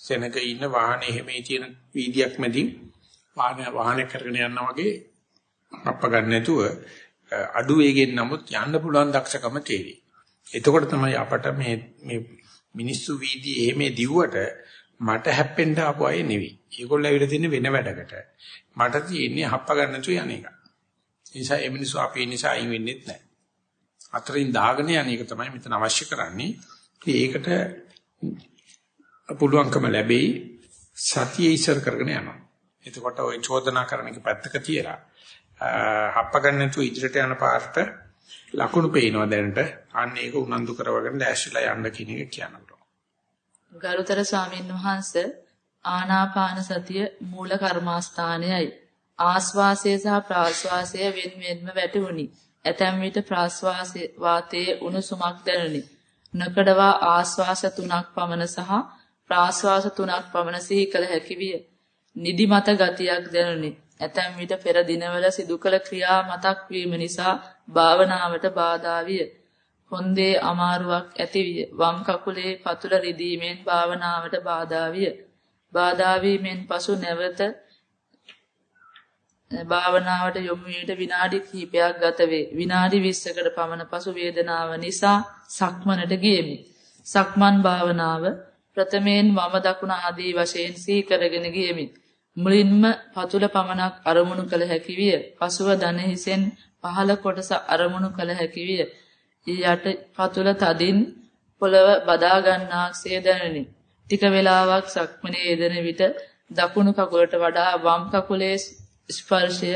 සෙනක ඉන්න වාහනේ හැමේ තියෙන වීදියක් මැදින් වාහන වාහනය කරගෙන යනවා වගේ අප්ප ගන්න නැතුව අඩු වේගෙන් නමුත් යන්න පුළුවන් දක්ෂකම තේරෙයි. එතකොට තමයි අපට මේ මේ මිනිස්සු වීදි එහෙමේ දිව්වට මට හැප්පෙන්න ආපු අය නෙවෙයි. ඒගොල්ලෝ ඇවිල්ලා තින්නේ වෙන වැඩකට. මට තියෙන්නේ හප්ප ගන්න නැතුව යන එක. ඒ නිසා ඒ මිනිස්සු අපේ නිසා අයින් වෙන්නේ නැහැ. අතරින් දාගෙන යන එක තමයි මෙතන අවශ්‍ය කරන්නේ. ඒකට පුළුවන්කම ලැබෙයි සතිය ඉස්සර කරගෙන යනවා. එතකොට ওই චෝදනා කරන එක පැත්තක තියලා හප්ප ගන්න නැතුව ඉදිරියට යන පාරට ලකුණු පේනවා දැනට. අන්න ඒක උනන්දු කරවගෙන දැස්විලා යන්න කියන එක කියනවා. ගරුතර ස්වාමීන් වහන්සේ ආනාපාන සතිය මූල කර්මාස්ථානයයි. ආස්වාසය සහ ප්‍රාස්වාසය වෙන වෙනම වැටුණි. ඇතැම් විට ප්‍රාස්වාසයේ වාතයේ උණුසුමක් දැනුනි. නකඩවා ආස්වාස තුනක් පමණ සහ ප්‍රාස්වාස තුනක් පමණ සිහි කළ හැකි විය. නිදිමත ගතියක් දැනුනි. ඇතැම් විට පෙර දිනවල සිදු කළ ක්‍රියා මතක් වීම නිසා භාවනාවට බාධා විය. හොන්දේ අමාරුවක් ඇති විය. වම් කකුලේ පතුල රිදීමෙන් භාවනාවට බාධා විය. බාධා වීමෙන් පසු නැවත භාවනාවට යොමු වීමට විනාඩි කිහිපයක් ගත වේ. විනාඩි 20කට පමණ පසු වේදනාව නිසා සක්මනට ගියෙමි. සක්මන් භාවනාව ප්‍රථමයෙන් වම දකුණ ආදී වශයෙන් සී කරගෙන ගියෙමි. මුලින්ම පතුල පමණක් අරමුණු කළ හැකි විය. පසුව දන හිසෙන් පහළ කොටස අරමුණු කළ හැකි විය. යට පතුල තදින් පොළව බදා ගන්නාක්සේ දැනුනි. ටික වේලාවක් සක්මනේ යෙදෙන විට දකුණු කකුලට වඩා වම් කකුලේ ස්පර්ශය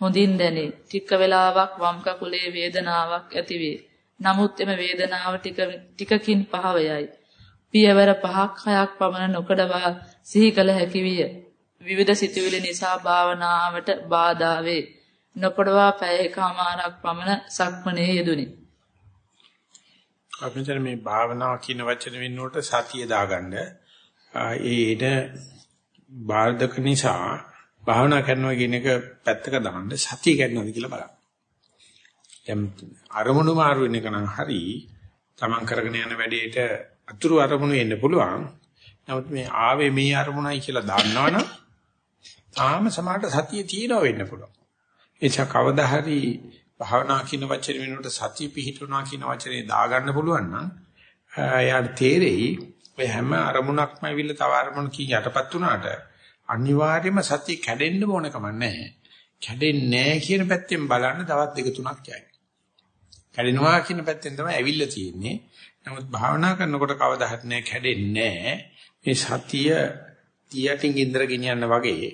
හොඳින් දැනේ. ටික වේලාවක් වම් කකුලේ වේදනාවක් ඇතිවේ. නමුත් එම වේදනාව ටික ටිකකින් පහව යයි. පියවර පහක් හයක් පමණ නොකඩවා සිහි කළ හැකි විය. විවිධ සිතුවිලි නිසා භාවනාවට බාධා වේ. නොකඩවා පැය එකමාරක් පමණ සක්මනේ යෙදුනි. අපිට මේ භාවනාව කියන වචන වෙනුවට සතිය දාගන්න ඒට බාධක නිසා භාවනා කරනවා කියන එක පැත්තක දාන්න සතිය ගන්නවද කියලා බලන්න. දැන් අරමුණු මාරු වෙන එක නම් හරි තමන් කරගෙන යන වැඩේට අතුරු අරමුණු එන්න පුළුවන්. නමුත් මේ ආවේ මේ අරමුණයි කියලා දන්නවනම් තාම සමාට සතිය තියෙනව වෙන්න පුළුවන්. එචා කවදා හරි භාවනා කියන වචනේ වෙනුවට සතිය පිහිටුනවා කියන වචනේ දාගන්න පුළුවන් නම් එයාට තේරෙයි ඔය හැම අරමුණක්ම ඇවිල්ලා තව අරමුණකින් යටපත් වුණාට අනිවාර්යයෙන්ම සතිය කැඩෙන්න ඕන කම නැහැ. කැඩෙන්නේ නැහැ කියන පැත්තෙන් බලන්න තවත් දෙක තුනක් යයි. කැඩෙනවා කියන පැත්තෙන් තමයි ඇවිල්ලා තියෙන්නේ. නමුත් භාවනා කරනකොට කවදා හරි නෑ කැඩෙන්නේ නැහැ. මේ සතිය තියටින් ඉන්ද්‍ර ගෙනියන්න වගේ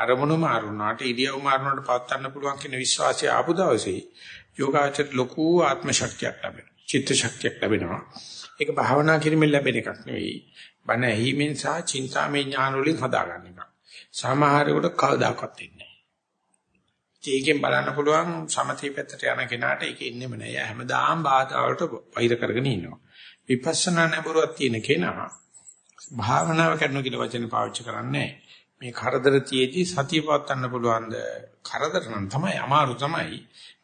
අරමුණු මාරුණාට ඉරියව් මාරුණාට පවත්වන්න පුළුවන් කියන විශ්වාසය ආපු දවසේ යෝගාචර ලොකු ආත්ම ශක්තියක් ලැබෙනවා. චිත්ත ශක්තියක් ලැබෙනවා. ඒක භාවනා කිරීමෙන් ලැබෙන එකක් නෙවෙයි. බණ ඇහිමෙන් සහ චින්තාමය ඥාන වලින් හදාගන්න එක. සමහරෙකුට කවදාකවත් වෙන්නේ නැහැ. ඒකෙන් බලන්න පුළුවන් සමථී පැත්තට යන කෙනාට ඒක ඉන්නෙම නෑ. එයා හැමදාම බාධාවලට වෛර කරගෙන ඉන්නවා. විපස්සනා නැඹුරුවක් තියෙන කෙනා භාවනාව කරනවා කියලා වචන පාවිච්චි කරන්නේ මේ කරදර තියේදී සතිය පවත්වන්න පුළුවන්ද? කරදර නම් තමයි අමාරු තමයි.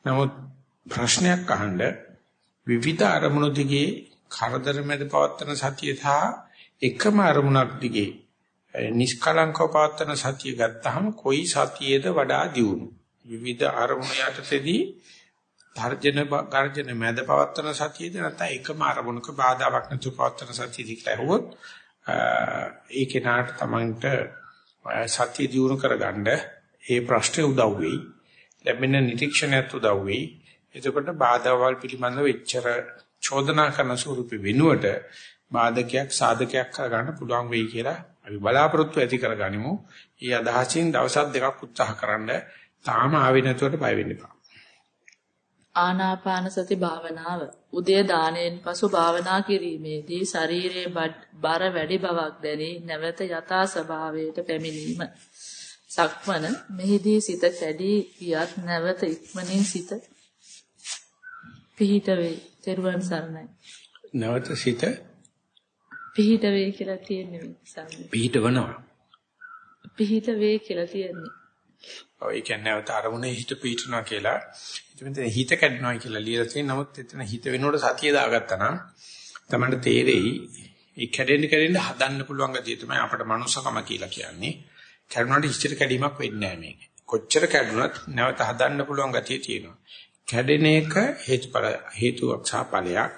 නමුත් ප්‍රශ්නයක් අහන්න විවිධ අරමුණු දිගේ කරදර මැද පවත්වන සතිය සහ එකම අරමුණක් දිගේ නිෂ්කලංකව පවත්වන සතිය ගත්තහම කොයි සතියේද වඩා දියුණු විවිධ අරමුණු යටතේදී තර්ජන ගර්ජන මැද පවත්වන සතියේද නැත්නම් එකම අරමුණක බාධාවක් නැතුව පවත්වන සතියද කියලා ඇහුවොත් ඒ කෙනාට තමන්ට සතිය දියුණු කරගන්න ඒ ප්‍රශ්නේ උදව් වෙයි ලැබෙන නිරීක්ෂණයත් උදව් වෙයි එතකොට බාධාවල් පිළිබඳව එච්චර චෝදනා කරන ස්වරූපෙ වෙනුවට බාධකයක් සාධකයක් කරගන්න පුළුවන් වෙයි කියලා අපි බලාපොරොත්තු ඇති කරගනිමු. ඊ අදහසින් දවසක් දෙකක් උත්සාහ කරන්න තාම ආවෙ නැතුවට බය වෙන්න එපා. ආනාපාන සති භාවනාව උදේ දාණයෙන් පසු භාවනා කිරීමේදී ශරීරයේ බර වැඩි බවක් දැනී නැවත යථා ස්වභාවයට පැමිණීම සක්මන මෙහිදී සිත කැඩී ගියත් නැවත ඉක්මනින් සිත පිහිට වේ. තෙරුවන් සරණයි. නැවත සිත පිහිට වේ කියලා තියෙන්නේ සම්මත. පිහිටවනවා. පිහිට වේ කියලා තියෙන්නේ. ඔය කියන්නේ නැවත අරමුණේ හිත පිහිටනවා කියලා. ඉතින් හිත කැඩනවා කියලා ලියලා තියෙන නමුත් එතන හිත වෙනකොට සතිය දාගත්තා නම් තමයි තේරෙයි ඒ කැඩෙන්න කැඩෙන්න හදන්න පුළුවන් ගතිය තමයි අපේ මනුස්සකම කියලා කියන්නේ. කැඩුණාට ඉස්තර කැඩීමක් වෙන්නේ නැහැ මේක. කොච්චර කැඩුණත් නැවත හදන්න පුළුවන් ගතිය තියෙනවා. කැඩෙන එක හේතුඵල හේතුවක් සහ ඵලයක්.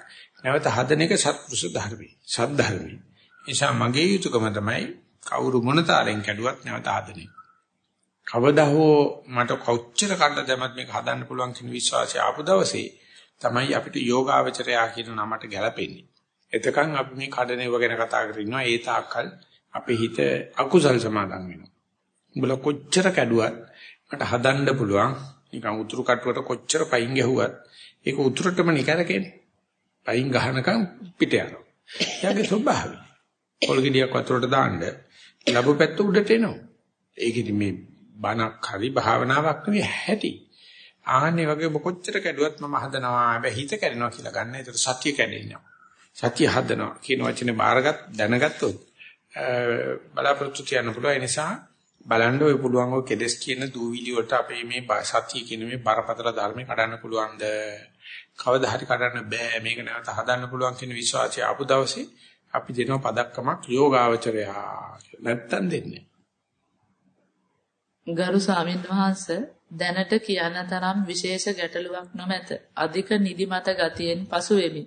නැවත හදන එක සත්පුරුෂ ධර්මයි. සත් ධර්මයි. නිසා මගේ යුතුයකම තමයි කවුරු මොන තාලෙන් කැඩුවත් නැවත හදන එක. කවදා හෝ මට කොච්චර කඩලා දැමත් මේක හදන්න පුළුවන් කියන විශ්වාසය ආපු දවසේ තමයි අපිට යෝගාවචරයා කියන නමට ගැලපෙන්නේ. එතකන් අපි මේ කඩනේව ගැන කතා කරගෙන ඉන්නවා ඒ තාක්කල් අපේ හිත අකුසල් සමාදන් වෙනවා. උඹලා කොච්චර කැඩුවත් මට හදන්න පුළුවන් නිකන් උතුරු කටුවට කොච්චර පයින් ගැහුවත් ඒක උතුරටම නිකරකේනේ. පයින් ගහනකම් පිට යනවා. එයාගේ ස්වභාවය. පොල් ගෙඩියක් වතුරට දාන්න ලැබු පැත්ත උඩට එනවා. ඒකෙදි මේ බණක් හරි භාවනාවක් නෙවෙයි හැටි. ආන්නේ වගේ කොච්චර කැඩුවත් මම හදනවා. හැබැයි හිත කැඩෙනවා කියලා ගන්න. ඒතර සත්‍ය කැඩෙනවා. සත්‍ය හදනවා කියන වචනේ බාරගත් දැනගත්තොත් බලාපොරොත්තු තියන්න පුළුවන්. ඒ නිසා බලන්න ඔය පුළුවන් ඔය කෙලස් කියන දූවිලි වලට අපේ මේ සත්‍ය කියන මේ බරපතල ධර්ම කඩන්න පුළුවන්ද? කවදා හරි කඩන්න බෑ. මේක නැවත හදන්න පුළුවන් කියන විශ්වාසය ආපු දවසේ අපි දෙනවා පදක්කමක් යෝගාවචරයා. නැත්තම් දෙන්නේ. ගරු ස්වාමීන් වහන්සේ දැනට කියන තරම් විශේෂ ගැටලුවක් නොමැත. අධික නිදිමත ගතියෙන් පසු වෙමි.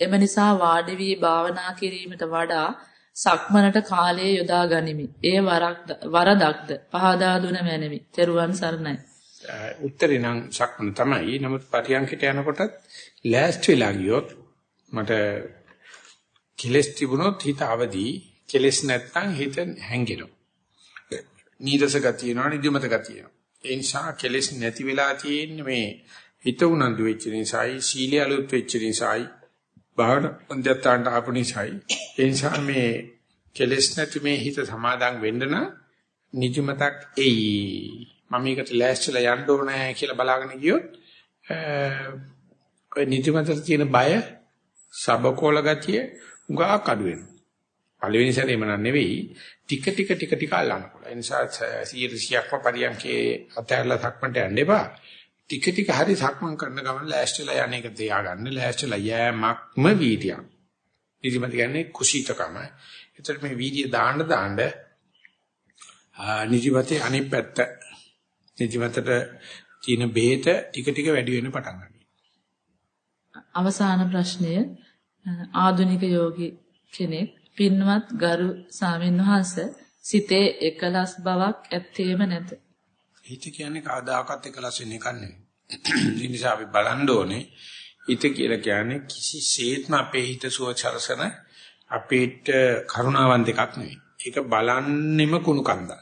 එම නිසා වාඩි වී භාවනා කිරීමට වඩා සක්මනට කාලය යොදා ගනිමි. ඒ වරදක්ද පහදා දුන මැනවි. තෙරුවන් සරණයි. උත්තරේ නම් සක්මන තමයි. නමුත් පරියන්කට යනකොටත් ලෑස්ති වෙලා ගියොත් මට කෙලස් තිබුණොත් හිත අවදි කෙලස් නැත්නම් හිත හැංගෙනවා. නීරස ගතිය වෙනවා නිදිමත ගතිය. ඒ නිසා කෙලස් නැති වෙලා තියෙන මේ හිත උනන්දු වෙච්ච නිසායි සීලිය අලුත් වෙච්ච නිසායි භාවන අධ්‍යත්තාන්ට ආපු නිසායි ඒ නිසා මේ කෙලස් නැති මේ හිත සමාදන් වෙන්න නම් නිදිමතක් එයි. මම මේකට ලෑස්තිලා යන්න ඕනේ කියලා බලාගෙන ගියොත් ඔය නිදිමතට තියෙන බය සබකෝල ගතිය උගාක් අඩු වෙනවා. පළවෙනි සැරේම නන් නෙවෙයි ටික ටික ටික ටික අල්ලන්න පුළුවන්. ඒ නිසා 100%ක්ම පරියන්කේ අතහැරලා සක්මන්ට යන්න එපා. ටික ටික හරි සක්මන් කරන ගමන් ලෑස්තිලා යන එක තියාගන්න. ලෑස්තිලා යෑමක්ම වීර්යය. නිදිමත කියන්නේ කුසීතකම. ඒතර මේ වීර්යය දාන්න දාන්න නිදිමතේ අනිත් පැත්ත නිදිමතට තියෙන බේත ටික ටික වැඩි වෙන්න පටන් ගන්නවා. අවසාන ප්‍රශ්නය ආධුනික යෝගී කෙනෙක් පින්වත් ගරු සාමින් වහන්සේ සිතේ එකලස් බවක් ඇත්තේම නැත. හිත කියන්නේ කවදාකවත් එකලස් වෙන්නේ නැහැ. ඒ නිසා අපි බලන්න ඕනේ හිත කියලා කියන්නේ කිසිසේත්ම අපේ හිත සුවචරසන අපේට කරුණාවන් දෙකක් නෙවෙයි. ඒක බලන්නෙම කුණු කන්දක්.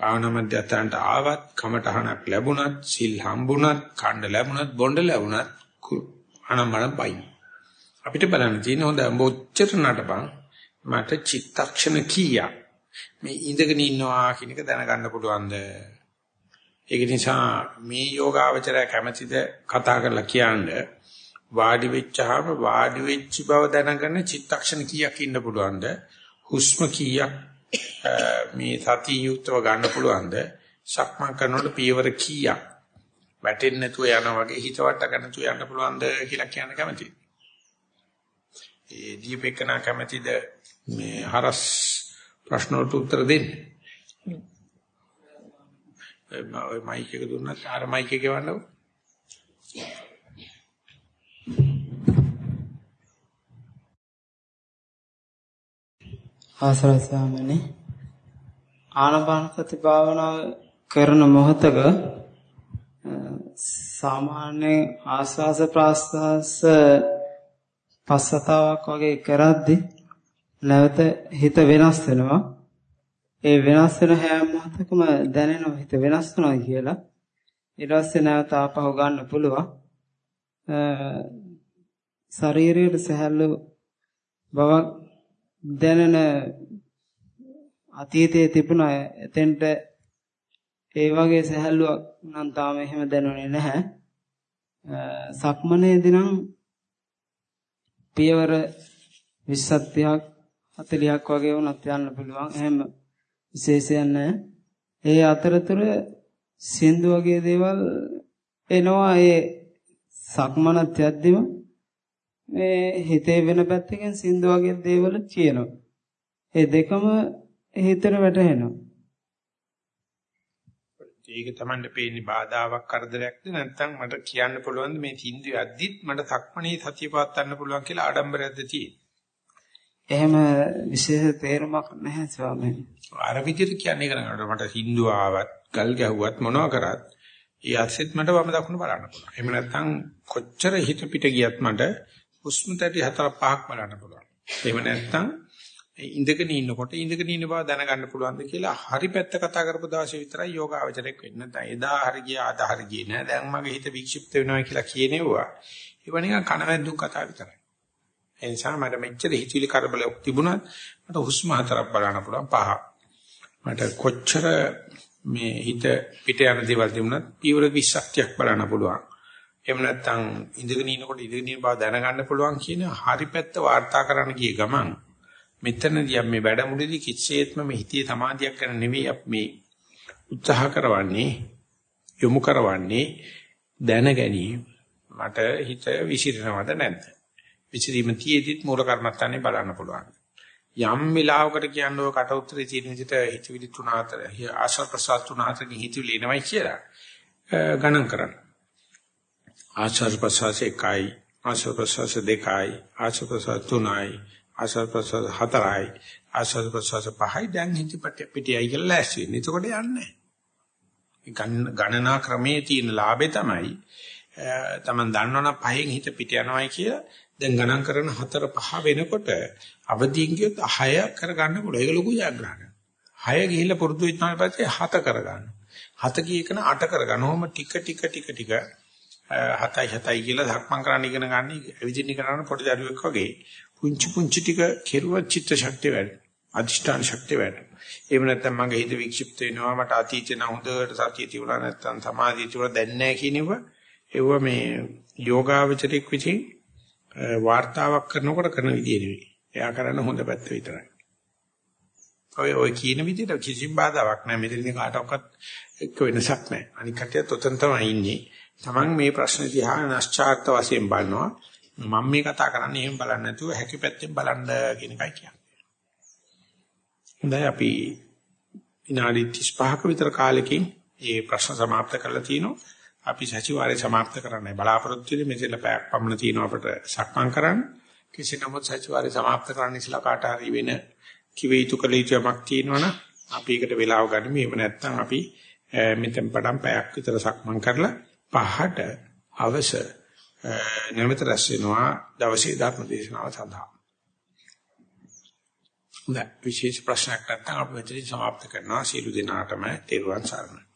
භාවනා මධ්‍යස්ථානට ආවත් කමටහනක් ලැබුණත් සිල් හම්බුණත් කණ්ඩ ලැබුණත් බොණ්ඩ ලැබුණත් අනම්මනම් පයින්. අපිට බලන්න තියෙන හොඳ මොච්චර නටපන් මට චිත්තක්ෂණ කීයක් මේ ඉඳගෙන ඉන්නවා කියන එක දැනගන්න පුළුවන්ද? ඒක නිසා මේ යෝගාවචරය කැමැතිද කතා කරලා කියන්නේ වාඩි වෙච්චාම වාඩි වෙච්ච බව දැනගෙන චිත්තක්ෂණ කීයක් ඉන්න පුළුවන්ද? හුස්ම කීයක් මේ සතිය යුක්තව ගන්න පුළුවන්ද? සක්මන් කරනකොට පියවර කීයක් වැටෙන්නේ නැතුව යනා වගේ හිතවට ගන්න තු යන්න පුළුවන්ද කියලා කියන්න කැමතියි. ඒ දීපේකනා කැමතිද මේ හරස් ප්‍රශ්න වලට උත්තර දෙන්න. ඔය මයික් එක දුන්නත් අර මයික් එක ගවන්නකො. ආසරයි ස්වාමීනි ආනපාන සති භාවනාව කරන මොහොතක සාමාන්‍ය ආස්වාස ප්‍රාස්වාස පස්සතාවක් වගේ කරද්දි නැවත හිත වෙනස් වෙනවා. ඒ වෙනස් වෙන හැම මොහොතකම දැනෙනවා හිත වෙනස් වෙනවා කියලා. ඊට පස්සේ නැවත ආපහු ගන්න පුළුවන්. ශරීරයේ සහැල්ලු බවක් දැනෙන අතීතයේ තිබුණා එතෙන්ට ඒ වගේ සහැල්ලුවක් නම් තාම එහෙම දැනුනේ නැහැ. සක්මනේදී නම් පියවර 20ක් 40ක් වගේ වුණත් යන්න පුළුවන්. එහෙම විශේෂයක් නැහැ. ඒ අතරතුර සින්දු වගේ දේවල් එනවා ඒ සක්මනත් යද්දිම මේ හිතේ වෙන පැත්තකින් සින්දු වගේ දේවල් කියනවා. ඒ දෙකම හිතට වැටහෙනවා. ඒක Tamanne පේන්නේ බාධාවක් කරදරයක්ද නැත්නම් මට කියන්න පුළුවන් මේ සින්දු යද්දිත් මට සක්මණේ සතිය පවත්වන්න පුළුවන් කියලා ආඩම්බරයක්ද තියෙන්නේ. එහෙම විශේෂ තේරුමක් නැහැ ස්වාමීනි. අර විදිහට කියන්නේ කරනකොට මට සින්දු ආවත්, ගල් ගැහුවත් මොනවා කරත් ඒ අස්සෙත් මට වම දකුණ බලන්න පුළුවන්. එහෙම නැත්නම් කොච්චර හිත පිට ගියත් මට හුස්ම තැටි හතර පහක් බලන්න පුළුවන්. එහෙම නැත්නම් ඉඳගෙන ඉන්නකොට ඉඳගෙන ඉන්න බව දැනගන්න පුළුවන්ද කියලා හරි පැත්ත කතා කරපු දවසේ විතරයි යෝගාවචරයක් වෙන්න. නැත්නම් එදා හරි ගියා අද හරි ගියේ නෑ. දැන් මගේ හිත වික්ෂිප්ත වෙනවා කියලා කියනෙවුවා. ඒව නිකන් කනවැද්දුම් කතා විතරයි. ඒ නිසා මට මෙච්චර හිතිලි කරබලයක් තිබුණත් මට හුස්ම හතරක් බලන්න පුළුවන් පහ. මට කොච්චර මේ හිත පිට යන දේවල් තිබුණත් පීවර 20ක් බලන්න පුළුවන්. එහෙම නැත්නම් ඉඳගෙන ඉනකොට ඉඳගෙන ඉන්න බව දැනගන්න පුළුවන් කියන හරි පැත්ත වාර්තා කරන්න ගිය ගමන් මෙතනදී මේ වැඩමුළුවේදී කිසිසේත්ම මේ හිතේ සමාධියක් කරන්න නෙවෙයි අපි මේ උත්සාහ කරවන්නේ යොමු කරවන්නේ දැන ගැනීම මට හිත විසිරෙනවද නැද්ද විසිරීම තියේදිත් මූල කර්මත්තානේ බලන්න පුළුවන්. යම් වෙලාවකට කියන්නේ ඔය කට උත්තරේ තියෙන විදිහට හිතවිලි තුන හතර ආශා ප්‍රසාර තුන හතරකින් හිතවිලි එනවයි කියලා ගණන් කරන්න. ආශා ප්‍රසාර එකයි ආශා ප්‍රසාර දෙකයි ආශා ප්‍රසාර තුනයි ආශා ප්‍රසාර හතරයි ආශා ප්‍රසාර පහයි දැන් හිත පිටියයි කියලා ලෑස්ති වෙන්නේ. එතකොට යන්නේ ගණනා ක්‍රමයේ තියෙන ලාභේ තමයි තමන් දන්නවනම් පහෙන් හිත පිට යනවායි කියලා දැන් ගණන් කරන හතර පහ වෙනකොට අවදීන් කියොත් 6 කරගන්න පුළුවන්. ඒක ලොකු ජයග්‍රහණයක්. 6 ගිහිල්ලා පුරුදු වෙනාට පස්සේ 7 කරගන්න. 7 කීකන 8 කරගන්න. ඕම ටික ටික ටික ටික 7යි 7යි කියලා ධක්මං කරන්න ඉගෙන ගන්න. එවිදින්න කරන පොඩි දරුවෙක් වගේ පුංචි පුංචි ටික කෙරුවත් චිත්ත ශක්තිය වැඩි. අධිෂ්ඨාන ශක්තිය වැඩි. එහෙම නැත්නම් මගේ හිත වික්ෂිප්ත වෙනවා මට අතීතේ නම් හොඳට සතිය තිබුණා නැත්නම් සමාධිය තිබුණා දැන් නැහැ කියනව ඒව මේ යෝගාවචරික විචින් වාර්තාවක් කරනකොට කරන විදිය නෙවෙයි. එයා කරන්න හොඳ පැත්ත විතරයි. ඔය ඔය කියන විදිහට කිසිම බාධාවක් නැහැ. මෙතන කාටවත් එක්ක වෙනසක් නැහැ. අනික කටියත් ඔතන තමයි ඉන්නේ. Taman මේ ප්‍රශ්න දිහා නැස්චාර්ත වශයෙන් බලනවා. මම මේ කතා කරන්නේ එහෙම බලන්නේ නැතුව හැකි පැත්තෙන් බලන්න කියන එකයි කියන්නේ. හොඳයි අපි විනාඩි 35ක විතර කාලෙකින් මේ ප්‍රශ්න સમાપ્ત කරලා තිනවා. අපි සතිವಾರේ સમાપ્ત කරන්නයි බලාපොරොත්තු වෙන්නේ. මෙතන පැයක් පමණ තියෙනවා අපට සක්මන් කරන්න. කෙසේ නමුත් සතිವಾರේ સમાપ્ત කරන්න ඉස්සලා කාට හරි වෙන කිව යුතු කළ යුතුමක් තියෙනවනම් අපි ඒකට වෙලාව ගනිමු. එහෙම නැත්නම් අපි මෙතෙන් පටන් පැයක් විතර සක්මන් කරලා පහට අවස නියමිත රැස් වෙනවා දවසේ ධර්ම දේශනාව සඳහා. හොඳයි විශේෂ ප්‍රශ්නයක් නැත්නම් අපි මෙතනින් સમાપ્ત කරනවා. සියලු දෙනාටම තෙරුවන් සරණයි.